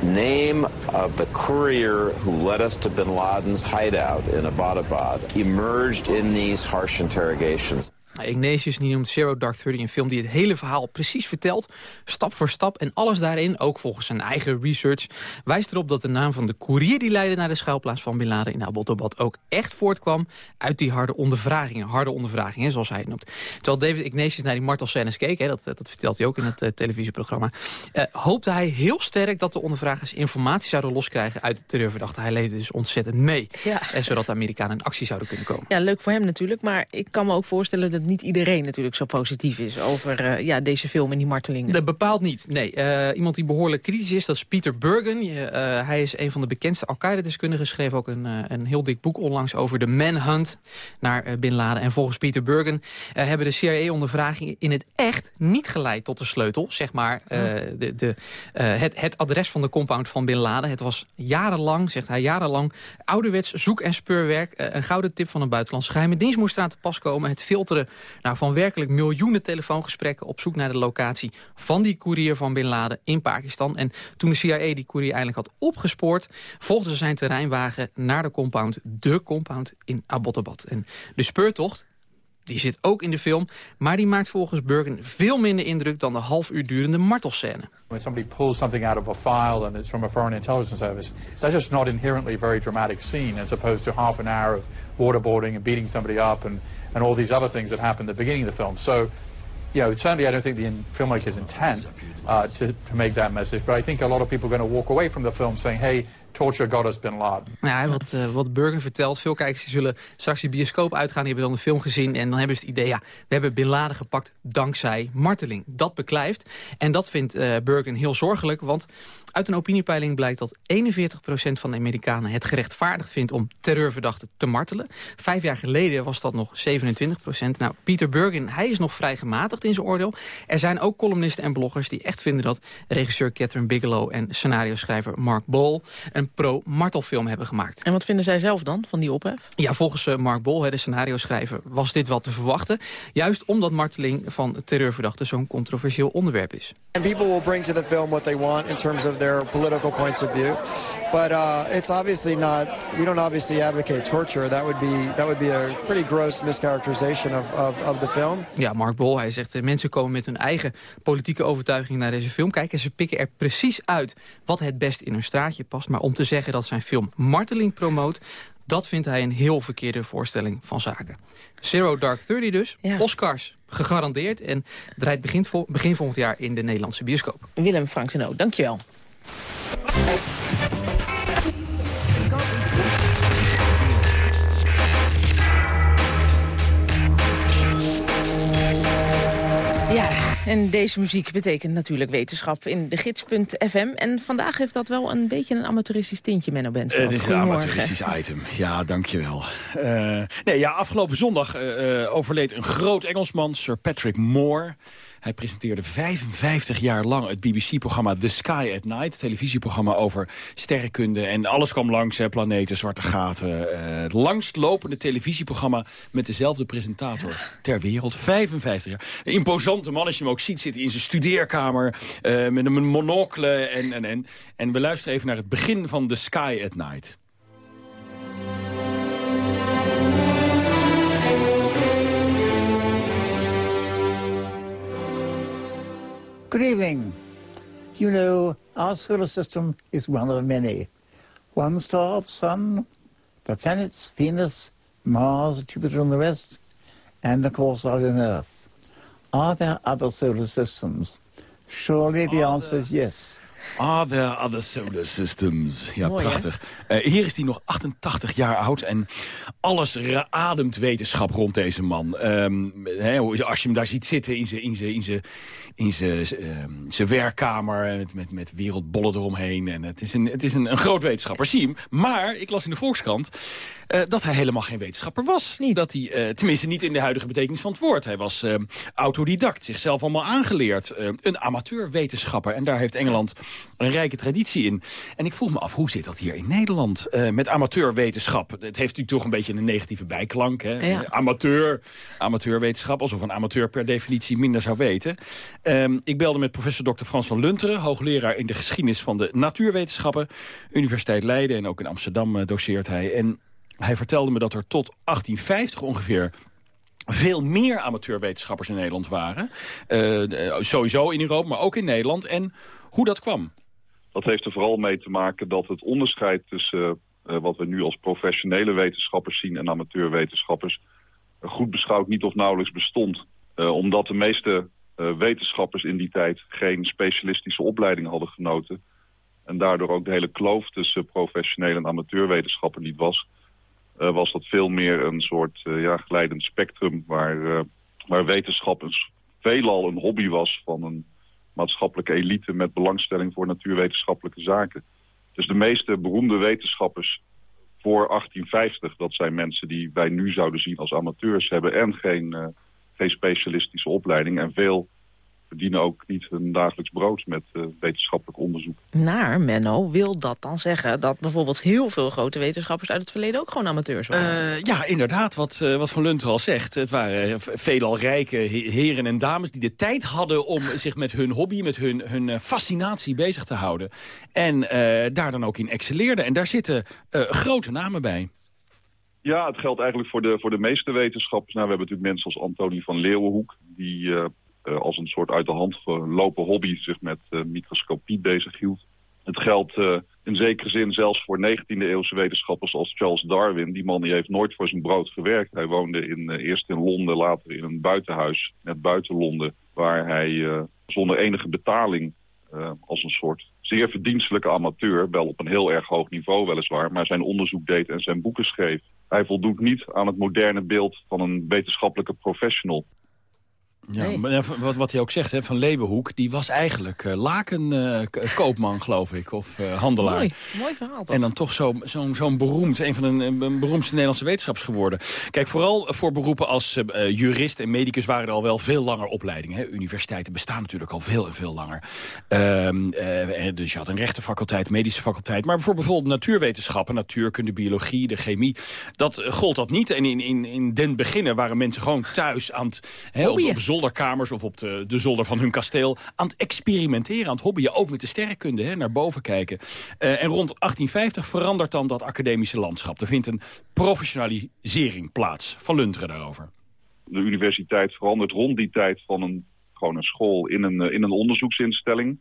name of the courier who led us to bin Laden's hideout in Abbottabad emerged in these harsh interrogations. Ignatius die noemt Zero Dark Thirty een film die het hele verhaal precies vertelt. Stap voor stap en alles daarin, ook volgens zijn eigen research... wijst erop dat de naam van de koerier die leidde naar de schuilplaats van Bin Laden in Abbottabad... ook echt voortkwam uit die harde ondervragingen. Harde ondervragingen, zoals hij het noemt. Terwijl David Ignatius naar die martelscènes keek, hè, dat, dat vertelt hij ook in het uh, televisieprogramma... Uh, hoopte hij heel sterk dat de ondervragers informatie zouden loskrijgen uit de terreurverdachte. Hij leefde dus ontzettend mee. Ja. En zodat de Amerikanen in actie zouden kunnen komen. Ja, leuk voor hem natuurlijk, maar ik kan me ook voorstellen... dat niet iedereen natuurlijk zo positief is over uh, ja, deze film en die martelingen. Dat bepaalt niet, nee. Uh, iemand die behoorlijk kritisch is, dat is Peter Bergen. Uh, hij is een van de bekendste Al-Qaeda-deskundigen. Schreef ook een, een heel dik boek onlangs over de manhunt naar Bin Laden. En volgens Peter Bergen hebben de CIA-ondervragingen in het echt niet geleid tot de sleutel. Zeg maar de, de, het, het adres van de compound van Bin Laden. Het was jarenlang, zegt hij, jarenlang ouderwets zoek- en speurwerk. een gouden tip van een buitenlandse geheime dienst moest eraan te pas komen. Het filteren nou, van werkelijk miljoenen telefoongesprekken op zoek naar de locatie van die koerier van Bin Laden in Pakistan. En toen de CIA die koerier eindelijk had opgespoord, volgden ze zijn terreinwagen naar de compound, de compound in Abbottabad. En de speurtocht, die zit ook in de film, maar die maakt volgens Bergen veel minder indruk dan de half uur durende martelscène. When somebody pulls something out of a file and it's from a foreign intelligence service, that's just not inherently very dramatic scene as opposed to half an hour of waterboarding and beating somebody up and, and all these other things that happen at the beginning of the film. So, you know, certainly I don't think the filmmaker's intent uh, to, to make that message, but I think a lot of people are going to walk away from the film saying, hey, torture goddess Bin Laden. Ja, wat, uh, wat Burger vertelt, veel kijkers die zullen straks die bioscoop uitgaan, die hebben dan de film gezien en dan hebben ze het idee, ja, we hebben Bin Laden gepakt dankzij marteling. Dat beklijft. En dat vindt uh, Burger heel zorgelijk, want uit een opiniepeiling blijkt dat 41% van de Amerikanen het gerechtvaardigd vindt om terreurverdachten te martelen. Vijf jaar geleden was dat nog 27%. Nou, Peter Bergen, hij is nog vrij gematigd in zijn oordeel. Er zijn ook columnisten en bloggers die echt vinden dat regisseur Catherine Bigelow en scenario-schrijver Mark Ball een een pro-martelfilm hebben gemaakt. En wat vinden zij zelf dan van die ophef? Ja, volgens uh, Mark Bol, de scenario-schrijver, was dit wel te verwachten. Juist omdat marteling van terreurverdachten zo'n controversieel onderwerp is. And people will bring to the film what they want in terms of their political points of view. But uh, it's obviously not, we don't obviously advocate torture. That would be, that would be a pretty gross mischaracterization of, of, of the film. Ja, Mark Bol, hij zegt, mensen komen met hun eigen politieke overtuiging naar deze film kijken. Ze pikken er precies uit wat het best in hun straatje past. Maar om te zeggen dat zijn film marteling promoot... dat vindt hij een heel verkeerde voorstelling van zaken. Zero Dark Thirty dus, Oscars gegarandeerd... en draait begin, begin volgend jaar in de Nederlandse bioscoop. Willem Frank dankjewel. En deze muziek betekent natuurlijk wetenschap in de gids.fm. En vandaag heeft dat wel een beetje een amateuristisch tintje, Menno Benson. Het is een amateuristisch item, ja, dankjewel. Uh, nee, ja, afgelopen zondag uh, overleed een groot Engelsman, Sir Patrick Moore... Hij presenteerde 55 jaar lang het BBC-programma The Sky at Night. televisieprogramma over sterrenkunde. En alles kwam langs, hè, planeten, zwarte gaten. Het langstlopende televisieprogramma met dezelfde presentator ter wereld. 55 jaar. Een imposante man, als je hem ook ziet zitten in zijn studeerkamer... Uh, met een monocle en, en, en. En we luisteren even naar het begin van The Sky at Night. Good evening. You know, our solar system is one of many. One star, the Sun, the planets, Venus, Mars, Jupiter and the rest, and of course our own Earth. Are there other solar systems? Surely the answer is yes. Are there other solar systems? Ja, prachtig. Uh, hier is hij nog 88 jaar oud en alles ademt wetenschap rond deze man. Um, als je hem daar ziet zitten in zijn in in in ehm, zijn werkkamer met, met, met wereldbollen eromheen. En het is, een, het is een, een groot wetenschapper, zie hem. Maar ik las in de Volkskrant uh, dat hij helemaal geen wetenschapper was. Niet. Dat hij, uh, tenminste niet in de huidige betekenis van het woord. Hij was uh, autodidact, zichzelf allemaal aangeleerd. een amateurwetenschapper. En daar heeft Engeland een rijke traditie in. En ik vroeg me af, hoe zit dat hier in Nederland? met amateurwetenschap. Het heeft natuurlijk toch een beetje een negatieve bijklank. Hè? Ja. Amateur, amateurwetenschap. Alsof een amateur per definitie minder zou weten. Um, ik belde met professor Dr. Frans van Lunteren, hoogleraar in de geschiedenis van de natuurwetenschappen. Universiteit Leiden en ook in Amsterdam uh, doseert hij. En hij vertelde me dat er tot 1850 ongeveer veel meer amateurwetenschappers in Nederland waren. Uh, sowieso in Europa, maar ook in Nederland. En hoe dat kwam? Dat heeft er vooral mee te maken dat het onderscheid tussen uh, wat we nu als professionele wetenschappers zien en amateurwetenschappers goed beschouwd niet of nauwelijks bestond. omdat de meeste wetenschappers in die tijd geen specialistische opleiding hadden genoten. En daardoor ook de hele kloof tussen professionele en amateurwetenschappen niet was. Was dat veel meer een soort ja, glijdend spectrum waar, waar wetenschap veelal een hobby was van een maatschappelijke elite met belangstelling voor natuurwetenschappelijke zaken. Dus de meeste beroemde wetenschappers voor 1850, dat zijn mensen die wij nu zouden zien als amateurs, hebben en geen geen specialistische opleiding. En veel verdienen ook niet hun dagelijks brood met uh, wetenschappelijk onderzoek. Naar, Menno, wil dat dan zeggen dat bijvoorbeeld heel veel grote wetenschappers uit het verleden ook gewoon amateurs waren? Uh, ja, inderdaad, wat, uh, wat Van Lunter al zegt. Het waren veelal rijke heren en dames die de tijd hadden om zich met hun hobby, met hun, hun fascinatie bezig te houden. En daar dan ook in excelleerden. En daar zitten grote namen bij. Ja, het geldt eigenlijk voor de, voor de meeste wetenschappers. Nou, we hebben natuurlijk mensen als Antonie van Leeuwenhoek... die uh, als een soort uit de hand gelopen hobby zich met uh, microscopie bezighield. Het geldt uh, in zekere zin zelfs voor 19e-eeuwse wetenschappers als Charles Darwin. Die man die heeft nooit voor zijn brood gewerkt. Hij woonde in, eerst in Londen, later in een buitenhuis net buiten Londen... waar hij zonder enige betaling als een soort zeer verdienstelijke amateur... wel op een heel erg hoog niveau weliswaar... maar zijn onderzoek deed en zijn boeken schreef. Hij voldoet niet aan het moderne beeld van een wetenschappelijke professional. Ja, Nee. wat, wat hij ook zegt, hè, van Leeuwenhoek... die was eigenlijk eh, lakenkoopman, geloof ik, of eh, handelaar. Mooi, mooi verhaal toch? En dan toch zo'n zo, zo'n beroemd, een van de een beroemdste Nederlandse wetenschappers geworden. Kijk, vooral voor beroepen als eh, jurist en medicus waren er al wel veel langer opleidingen. Hè. Universiteiten bestaan natuurlijk al veel en veel langer. Ehm, eh, dus je had een rechtenfaculteit, medische faculteit. Maar voor bijvoorbeeld natuurwetenschappen, natuurkunde, biologie, de chemie. Dat eh, gold dat niet. En in, in, in den beginnen waren mensen gewoon thuis aan het, hè, op, Hobbyen. op zolderkamers of op de, de zolder van hun kasteel. Aan het experimenteren, aan het hobbyen. Ook met de sterrenkunde, hè, naar boven kijken. Eh, en rond 1850 verandert dan dat academische landschap. Er vindt een professionalisering plaats. Van Lunteren daarover. De universiteit verandert rond die tijd van een, gewoon een school in een, eh, in een onderzoeksinstelling.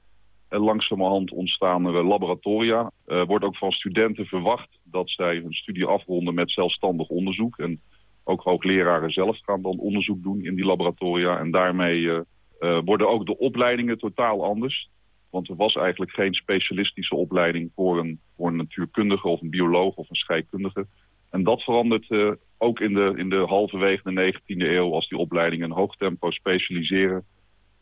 Langzamerhand ontstaan er eh, laboratoria. Er wordt ook van studenten verwacht dat zij hun studie afronden met zelfstandig onderzoek. En ook hoogleraren zelf gaan dan onderzoek doen in die laboratoria. En daarmee eh, eh, worden ook de opleidingen totaal anders. Want er was eigenlijk geen specialistische opleiding voor een, voor een natuurkundige of een bioloog of een scheikundige. En dat verandert eh, ook in de, in de halverwege de 19e eeuw als die opleidingen in hoog tempo specialiseren.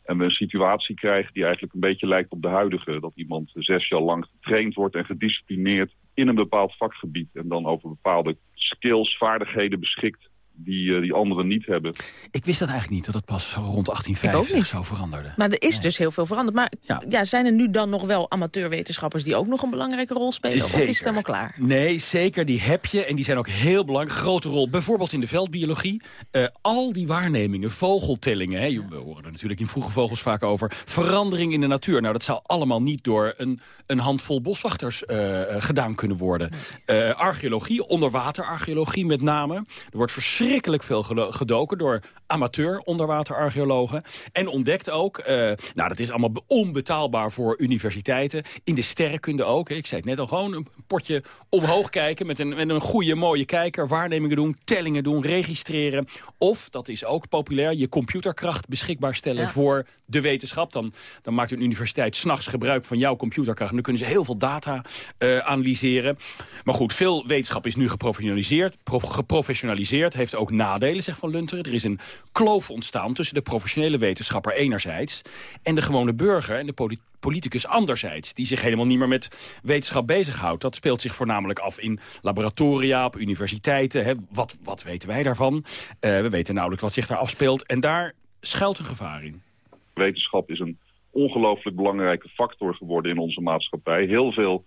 En we een situatie krijgen die eigenlijk een beetje lijkt op de huidige. Dat iemand zes jaar lang getraind wordt en gedisciplineerd in een bepaald vakgebied. En dan over bepaalde skills, vaardigheden beschikt die, eh, die anderen niet hebben. Ik wist dat eigenlijk niet, dat het pas rond Ik ook 1850 niet. zo veranderde. Maar er is dus heel veel veranderd. Maar ja. zijn er nu dan nog wel amateurwetenschappers... die ook nog een belangrijke rol spelen? Of is het helemaal klaar? Nee, zeker. Die heb je. En die zijn ook heel belangrijk. Grote rol. Bijvoorbeeld in de veldbiologie. Eh, al die waarnemingen, vogeltellingen. Hè, we horen er natuurlijk in vroege vogels vaak over. Verandering in de natuur. Nou, dat zou allemaal niet door een, een handvol boswachters eh, eh, gedaan kunnen worden. Eh, archeologie, onderwaterarcheologie met name. Er wordt verschrikkelijk veel gedoken door amateur onderwaterarcheologen. En ontdekt ook, eh, nou dat is allemaal be- onbetaalbaar voor universiteiten. In de sterrenkunde ook. Ik zei het net al, gewoon een potje omhoog kijken met een, met een goede mooie kijker. Waarnemingen doen, tellingen doen, registreren. Of, dat is ook populair, je computerkracht beschikbaar stellen Ja. voor de wetenschap. Dan, dan maakt een universiteit s'nachts gebruik van jouw computerkracht. En dan kunnen ze heel veel data eh, analyseren. Maar goed, veel wetenschap is nu geprofessionaliseerd. Pro- geprofessionaliseerd heeft ook nadelen, zegt Van Lunteren. Er is een kloof ontstaan tussen de professionele wetenschapper enerzijds... en de gewone burger en de poli- politicus anderzijds... die zich helemaal niet meer met wetenschap bezighoudt. Dat speelt zich voornamelijk af in laboratoria, op universiteiten. Hè. Wat, wat weten wij daarvan? Eh, we weten nauwelijks wat zich daar afspeelt. En daar schuilt een gevaar in. Wetenschap is een ongelooflijk belangrijke factor geworden in onze maatschappij. Heel veel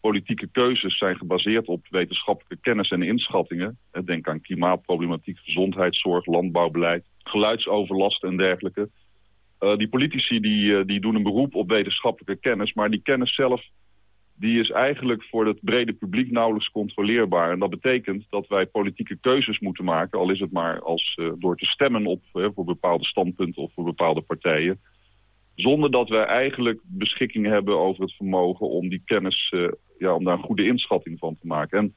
politieke keuzes zijn gebaseerd op wetenschappelijke kennis en inschattingen. Eh, Denk aan klimaatproblematiek, gezondheidszorg, landbouwbeleid, geluidsoverlast en dergelijke. Eh, die politici die, eh, die doen een beroep op wetenschappelijke kennis, maar die kennis zelf die is eigenlijk voor het brede publiek nauwelijks controleerbaar. En dat betekent dat wij politieke keuzes moeten maken, al is het maar als, door te stemmen op, voor bepaalde standpunten of voor bepaalde partijen. Zonder dat wij eigenlijk beschikking hebben over het vermogen om die kennis, ja, om daar een goede inschatting van te maken. En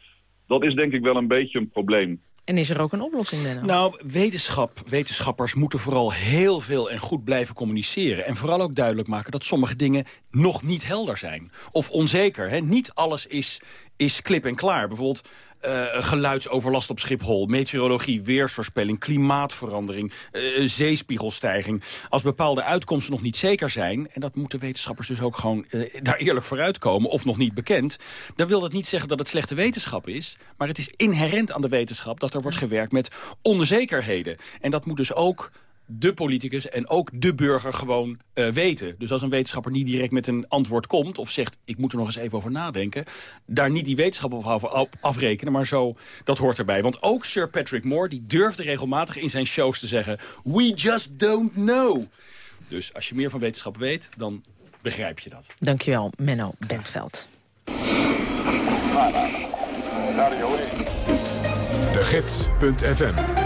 dat is denk ik wel een beetje een probleem. En is er ook een oplossing, Benno? Nou, wetenschap, wetenschappers moeten vooral heel veel en goed blijven communiceren. En vooral ook duidelijk maken dat sommige dingen nog niet helder zijn. Of onzeker. Hè? Niet alles is, is klip en klaar. Bijvoorbeeld eh, geluidsoverlast op Schiphol, meteorologie, weersvoorspelling, klimaatverandering, eh, zeespiegelstijging. Als bepaalde uitkomsten nog niet zeker zijn, en dat moeten wetenschappers dus ook gewoon eh, daar eerlijk voor uitkomen, of nog niet bekend, dan wil dat niet zeggen dat het slechte wetenschap is, maar het is inherent aan de wetenschap dat er wordt gewerkt met onzekerheden. En dat moet dus ook de politicus en ook de burger gewoon eh, weten. Dus als een wetenschapper niet direct met een antwoord komt... of zegt, ik moet er nog eens even over nadenken... daar niet die wetenschap op af- op afrekenen, maar zo, dat hoort erbij. Want ook Sir Patrick Moore, die durfde regelmatig in zijn shows te zeggen... We just don't know. Dus als je meer van wetenschap weet, dan begrijp je dat. Dankjewel, Menno Bentveld. De Gids.fm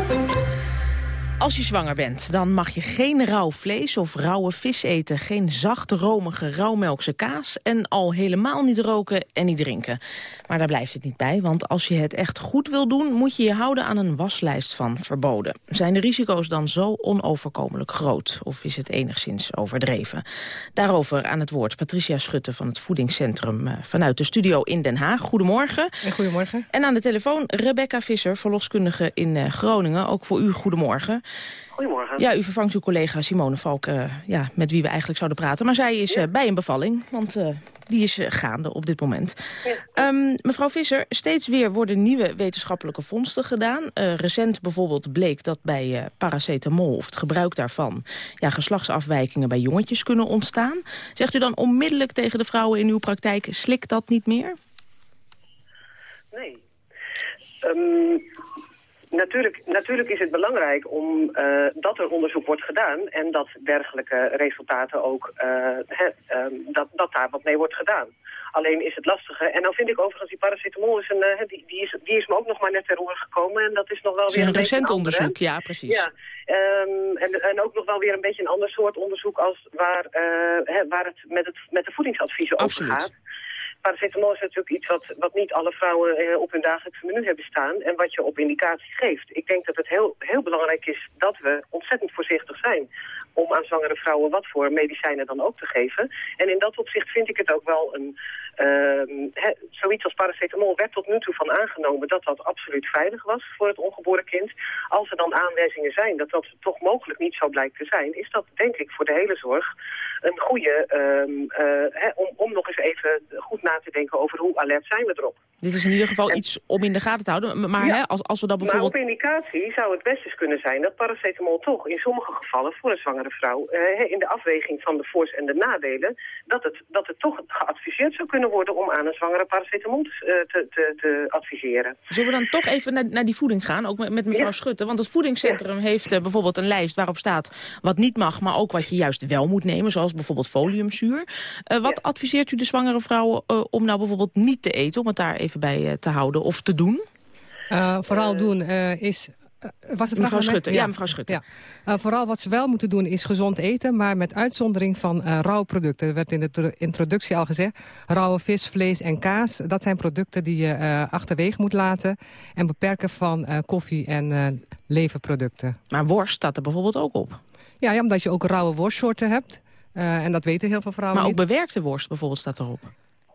Als je zwanger bent, dan mag je geen rauw vlees of rauwe vis eten. Geen zacht, romige, rauwmelkse kaas. En al helemaal niet roken en niet drinken. Maar daar blijft het niet bij, want als je het echt goed wil doen... moet je je houden aan een waslijst van verboden. Zijn de risico's dan zo onoverkomelijk groot? Of is het enigszins overdreven? Daarover aan het woord Patricia Schutte van het Voedingscentrum... eh, vanuit de studio in Den Haag. Goedemorgen. En goedemorgen. En aan de telefoon Rebecca Visser, verloskundige in eh, Groningen. Ook voor u goedemorgen. Goedemorgen. Ja, u vervangt uw collega Simone Valk, uh, ja, met wie we eigenlijk zouden praten. Maar zij is ja. bij een bevalling, want uh, die is gaande op dit moment. Ja. Um, mevrouw Visser, steeds weer worden nieuwe wetenschappelijke vondsten gedaan. Recent bijvoorbeeld bleek dat bij paracetamol of het gebruik daarvan... Ja, geslachtsafwijkingen bij jongetjes kunnen ontstaan. Zegt u dan onmiddellijk tegen de vrouwen in uw praktijk... slik dat niet meer? Nee. Um, natuurlijk, natuurlijk is het belangrijk om, uh, dat er onderzoek wordt gedaan... en dat dergelijke resultaten ook, uh, he, um, dat, dat daar wat mee wordt gedaan. Alleen is het lastige. En nou vind ik overigens, die paracetamol is, een, uh, die, die, is, die is me ook nog maar net ter oor gekomen. En dat is nog wel weer een, een recent onderzoek, ja, precies. Ja, um, en, en ook nog wel weer een beetje een ander soort onderzoek... als waar, he, waar het met, het met de voedingsadviezen Absoluut. over gaat. Paracetamol is natuurlijk iets wat, wat niet alle vrouwen eh, op hun dagelijkse menu hebben staan en wat je op indicatie geeft. Ik denk dat het heel, heel belangrijk is dat we ontzettend voorzichtig zijn om aan zwangere vrouwen wat voor medicijnen dan ook te geven. En in dat opzicht vind ik het ook wel een... Uh, he, zoiets als paracetamol werd tot nu toe van aangenomen dat dat absoluut veilig was voor het ongeboren kind. Als er dan aanwijzingen zijn dat dat toch mogelijk niet zo blijkt te zijn, is dat denk ik voor de hele zorg een goede, um, uh, he, om, om nog eens even goed na te denken over hoe alert zijn we erop. Dit is in ieder geval en, iets om in de gaten te houden. Maar ja, als, als we dat bijvoorbeeld... Maar op indicatie zou het best eens kunnen zijn dat paracetamol toch in sommige gevallen voor een zwangere vrouw uh, in de afweging van de voors en de nadelen, dat het, dat het toch geadviseerd zou kunnen worden om aan een zwangere paracetamol te, te, te, te adviseren. Zullen we dan toch even naar, naar die voeding gaan, ook met, met mevrouw ja. Schutte? Want het voedingscentrum ja. heeft uh, bijvoorbeeld een lijst waarop staat wat niet mag, maar ook wat je juist wel moet nemen, zoals bijvoorbeeld foliumzuur. Uh, wat adviseert u de zwangere vrouwen om nou bijvoorbeeld niet te eten, om het daar even bij te houden of te doen? vooral doen is uh, was het mevrouw Schutte, ja, ja, mevrouw Schutte. Ja. Uh, vooral wat ze wel moeten doen is gezond eten, maar met uitzondering van uh, rauwe producten. Er werd in de introductie al gezegd, rauwe vis, vlees en kaas. Dat zijn producten die je achterwege moet laten. En beperken van koffie en leverproducten. Maar worst staat er bijvoorbeeld ook op. Ja, ja omdat je ook rauwe worstsoorten hebt. en dat weten heel veel vrouwen Maar niet. ook bewerkte worst bijvoorbeeld staat erop.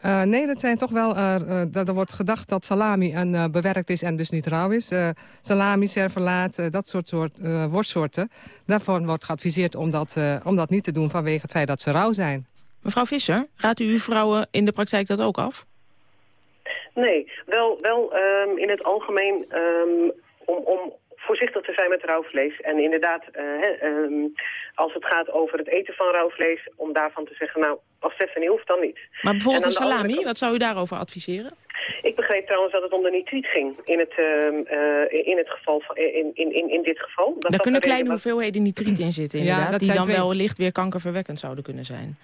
Uh, nee, dat zijn toch wel. Uh, uh, er wordt gedacht dat salami een bewerkt is en dus niet rauw is. salami, servelaat, dat soort, soort worstsoorten. Daarvan wordt geadviseerd om dat, om dat niet te doen vanwege het feit dat ze rauw zijn. Mevrouw Visser, raadt u uw vrouwen in de praktijk dat ook af? Nee, wel, wel um, in het algemeen um, om, om voorzichtig te zijn met rauw vlees. En inderdaad, uh, um, als het gaat over het eten van rauw vlees... om daarvan te zeggen, nou, als Stephanie hoeft, dan niet. Maar bijvoorbeeld een salami, kant... wat zou u daarover adviseren? Ik begreep trouwens dat het om de nitriet ging in het, uh, uh, in het geval van, in, in, in, in dit geval. Dat Daar kunnen kleine was... hoeveelheden nitriet in zitten, inderdaad, ja, die dan twee... wellicht weer kankerverwekkend zouden kunnen zijn.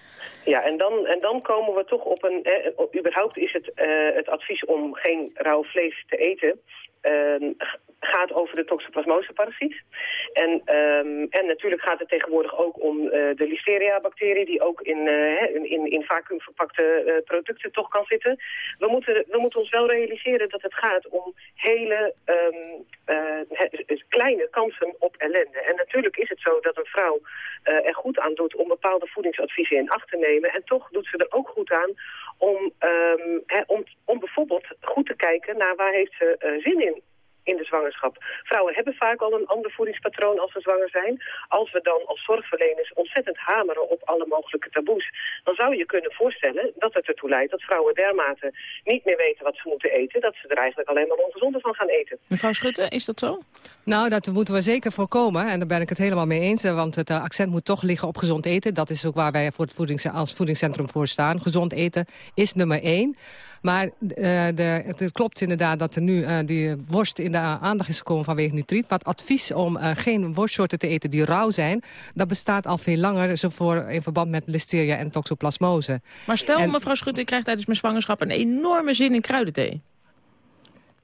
Ja, en dan, en dan komen we toch op een... Eh, überhaupt is het, het advies om geen rauw vlees te eten... Uh, gaat over de toxoplasmose-parasiet. En, um, en natuurlijk gaat het tegenwoordig ook om uh, de listeria-bacterie... die ook in, uh, in, in vacuüm verpakte uh, producten toch kan zitten. We moeten, we moeten ons wel realiseren dat het gaat om hele um, kleine kansen op ellende. En natuurlijk is het zo dat een vrouw er goed aan doet om bepaalde voedingsadviezen in acht te nemen. En toch doet ze er ook goed aan om, om, om bijvoorbeeld goed te kijken naar waar heeft ze zin in in de zwangerschap. Vrouwen hebben vaak al een ander voedingspatroon als ze zwanger zijn. Als we dan als zorgverleners ontzettend hameren op alle mogelijke taboes... dan zou je kunnen voorstellen dat het ertoe leidt dat vrouwen dermate niet meer weten wat ze moeten eten... dat ze er eigenlijk alleen maar ongezonder van gaan eten. Mevrouw Schutte, is dat zo? Nou, dat moeten we zeker voorkomen. En daar ben ik het helemaal mee eens. Want het accent moet toch liggen op gezond eten. Dat is ook waar wij voor het voedings als voedingscentrum voor staan. Gezond eten is nummer één. Maar uh, de, het klopt inderdaad dat er nu uh, die worst in de aandacht is gekomen vanwege nitriet. Maar het advies om uh, geen worstsoorten te eten die rauw zijn... dat bestaat al veel langer zo voor, in verband met listeria en toxoplasmose. Maar stel, en, mevrouw Schutte, ik krijg tijdens mijn zwangerschap... een enorme zin in kruidenthee.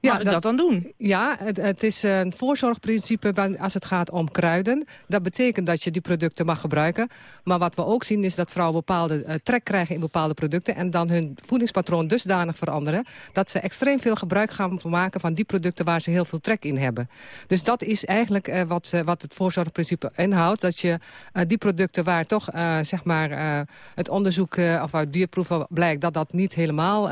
Mag ja, ik dat, dat, dan doen? Ja, het, het, is een voorzorgprincipe als het gaat om kruiden. Dat betekent dat je die producten mag gebruiken. Maar wat we ook zien is dat vrouwen bepaalde uh, trek krijgen in bepaalde producten... en dan hun voedingspatroon dusdanig veranderen... dat ze extreem veel gebruik gaan maken van die producten... waar ze heel veel trek in hebben. Dus dat is eigenlijk uh, wat, uh, wat het voorzorgprincipe inhoudt. Dat je die producten waar toch zeg maar, het onderzoek of uit dierproeven blijkt... dat dat niet helemaal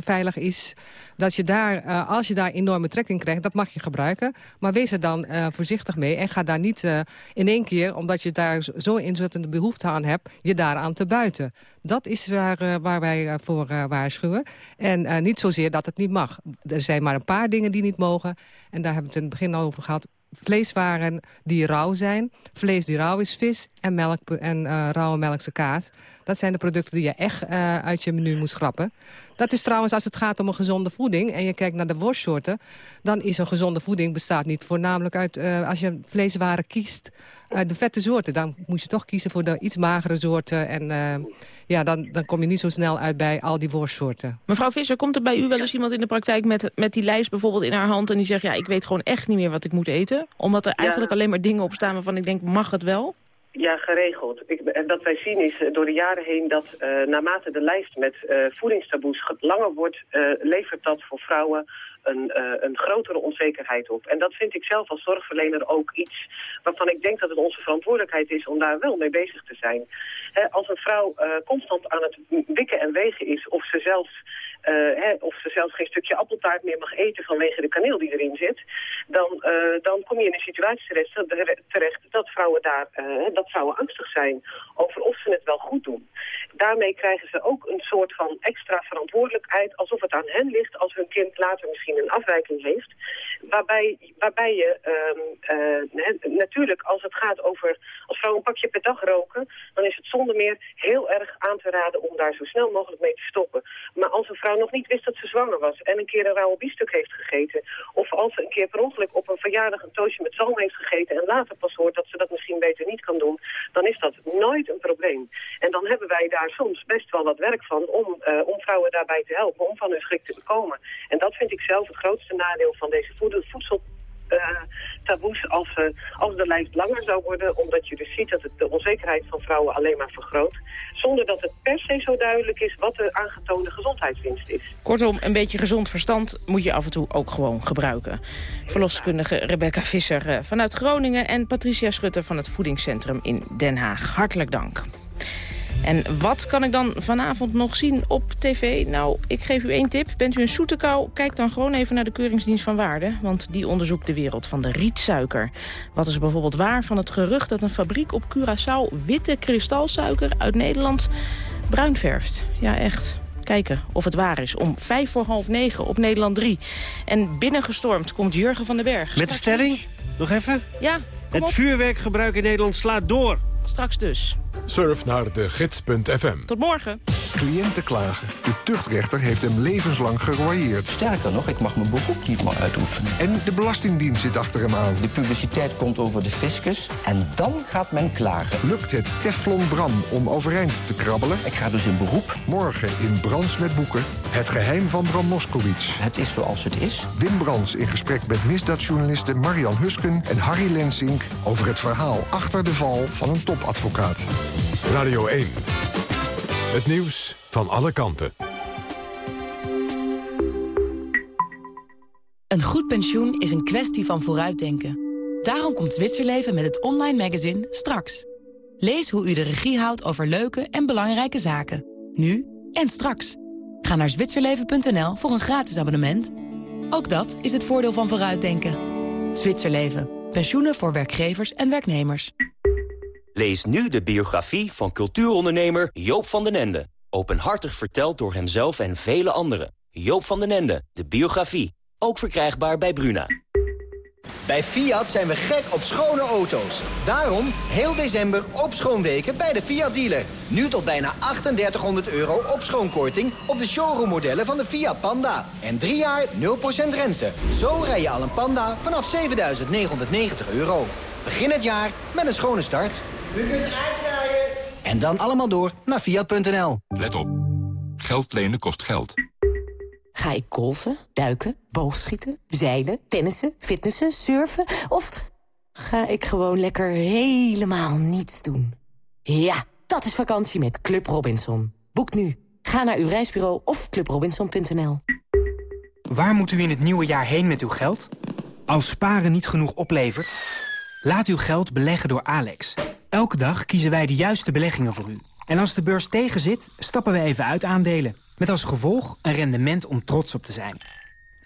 veilig is... dat je daar, als je daar enorme trek in krijgt, dat mag je gebruiken. Maar wees er dan uh, voorzichtig mee en ga daar niet uh, in één keer... omdat je daar zo inzettende behoefte aan hebt, je daaraan te buiten. Dat is waar, uh, waar wij voor waarschuwen. En niet zozeer dat het niet mag. Er zijn maar een paar dingen die niet mogen. En daar hebben we het in het begin al over gehad vleeswaren die rauw zijn. Vlees die rauw is, vis en, melk, en uh, rauwe melkse kaas. Dat zijn de producten die je echt uh, uit je menu moet schrappen. Dat is trouwens als het gaat om een gezonde voeding... en je kijkt naar de worstsoorten... dan is een gezonde voeding bestaat niet voornamelijk uit... Uh, als je vleeswaren kiest uit de vette soorten... dan moet je toch kiezen voor de iets magere soorten. En ja, dan, dan kom je niet zo snel uit bij al die worstsoorten. Mevrouw Visser, komt er bij u wel eens iemand in de praktijk... met, met die lijst bijvoorbeeld in haar hand en die zegt... ja, ik weet gewoon echt niet meer wat ik moet eten? Omdat er eigenlijk ja. alleen maar dingen op staan waarvan ik denk, mag het wel? Ja, geregeld. Ik, en wat wij zien is door de jaren heen dat uh, naarmate de lijst met uh, voedingstaboes langer wordt, uh, levert dat voor vrouwen een, een grotere onzekerheid op. En dat vind ik zelf als zorgverlener ook iets waarvan ik denk dat het onze verantwoordelijkheid is om daar wel mee bezig te zijn. He, als een vrouw constant aan het wikken en wegen is of ze zelfs hè, of ze zelfs geen stukje appeltaart meer mag eten vanwege de kaneel die erin zit, dan, uh, dan kom je in een situatie terecht, terecht dat, vrouwen daar, uh, dat vrouwen angstig zijn over of ze het wel goed doen. Daarmee krijgen ze ook een soort van extra verantwoordelijkheid, alsof het aan hen ligt als hun kind later misschien een afwijking heeft. Waarbij, waarbij je um, natuurlijk als het gaat over, als vrouwen een pakje per dag roken, dan is het zonder meer heel erg aan te raden om daar zo snel mogelijk mee te stoppen. Maar als een vrouw nog niet wist dat ze zwanger was en een keer een rauwe biefstuk heeft gegeten. Of als ze een keer per ongeluk op een verjaardag een toosje met zalm heeft gegeten en later pas hoort dat ze dat misschien beter niet kan doen, dan is dat nooit een probleem. En dan hebben wij daar soms best wel wat werk van om, uh, om vrouwen daarbij te helpen, om van hun schrik te bekomen. En dat vind ik zelf het grootste nadeel van deze voedsel taboes als, uh, als de lijst langer zou worden. Omdat je dus ziet dat het de onzekerheid van vrouwen alleen maar vergroot. Zonder dat het per se zo duidelijk is wat de aangetoonde gezondheidswinst is. Kortom, een beetje gezond verstand moet je af en toe ook gewoon gebruiken. Verloskundige Rebecca Visser uh, vanuit Groningen... en Patricia Schutter van het Voedingscentrum in Den Haag. Hartelijk dank. En wat kan ik dan vanavond nog zien op tv? Nou, ik geef u één tip. Bent u een zoete kou? Kijk dan gewoon even naar de Keuringsdienst van Waarde. Want die onderzoekt de wereld van de rietsuiker. Wat is bijvoorbeeld waar van het gerucht dat een fabriek op Curaçao... witte kristalsuiker uit Nederland bruin verft? Ja, echt kijken of het waar is. Om vijf voor half negen op Nederland 3. En binnengestormd komt Jurgen van den Berg. Met de stelling? Nog even? Ja, Het vuurwerkgebruik in Nederland slaat door. Straks dus. Surf naar de gids.fm. Tot morgen. Cliënten klagen. De tuchtrechter heeft hem levenslang geroyeerd. Sterker nog, ik mag mijn beroep niet meer uitoefenen. En de Belastingdienst zit achter hem aan. De publiciteit komt over de fiscus en dan gaat men klagen. Lukt het Teflon Bram om overeind te krabbelen? Ik ga dus in beroep. Morgen in Brands met Boeken. Het geheim van Bram Moskowitz. Het is zoals het is. Wim Brands in gesprek met misdaadjournalisten Marian Husken en Harry Lensink... over het verhaal achter de val van een topadvocaat. Radio 1. Het nieuws van alle kanten. Een goed pensioen is een kwestie van vooruitdenken. Daarom komt Zwitserleven met het online magazine Straks. Lees hoe u de regie houdt over leuke en belangrijke zaken. Nu en straks. Ga naar zwitserleven.nl voor een gratis abonnement. Ook dat is het voordeel van vooruitdenken. Zwitserleven. Pensioenen voor werkgevers en werknemers. Lees nu de biografie van cultuurondernemer Joop van den Ende. Openhartig verteld door hemzelf en vele anderen. Joop van den Ende, de biografie. Ook verkrijgbaar bij Bruna. Bij Fiat zijn we gek op schone auto's. Daarom heel december op schoonweken bij de Fiat dealer. Nu tot bijna 3800 euro op schoonkorting op de showroommodellen van de Fiat Panda. En drie jaar 0% rente. Zo rij je al een Panda vanaf 7990 euro. Begin het jaar met een schone start. U kunt uitrijden. En dan allemaal door naar Fiat.nl. Let op. Geld lenen kost geld. Ga ik golfen, duiken, boogschieten, zeilen, tennissen, fitnessen, surfen... of ga ik gewoon lekker helemaal niets doen? Ja, dat is vakantie met Club Robinson. Boek nu. Ga naar uw reisbureau of clubrobinson.nl. Waar moet u in het nieuwe jaar heen met uw geld? Als sparen niet genoeg oplevert... Laat uw geld beleggen door Alex. Elke dag kiezen wij de juiste beleggingen voor u. En als de beurs tegenzit, stappen we even uit aandelen. Met als gevolg een rendement om trots op te zijn.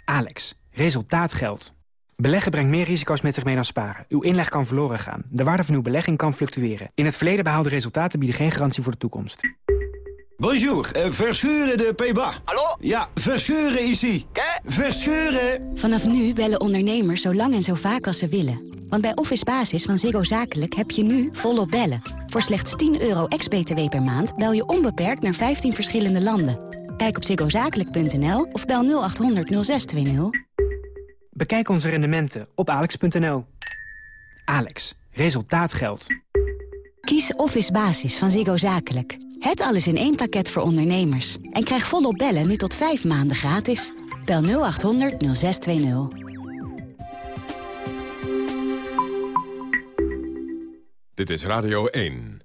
Alex, Resultaat geldt. Beleggen brengt meer risico's met zich mee dan sparen. Uw inleg kan verloren gaan. De waarde van uw belegging kan fluctueren. In het verleden behaalde resultaten bieden geen garantie voor de toekomst. Bonjour, uh, Verscheuren de Peba. Hallo? Ja, Verscheuren ici. Què? Verscheuren! Vanaf nu bellen ondernemers zo lang en zo vaak als ze willen. Want bij Office Basis van Ziggo Zakelijk heb je nu volop bellen. Voor slechts 10 euro ex-BTW per maand bel je onbeperkt naar 15 verschillende landen. Kijk op ziggozakelijk.nl of bel 0800 0620. Bekijk onze rendementen op alex.nl. Alex, resultaat geldt. Kies Office Basis van Ziggo Zakelijk. Het alles in één pakket voor ondernemers. En krijg volop bellen nu tot 5 maanden gratis. Bel 0800 0620. Dit is Radio 1.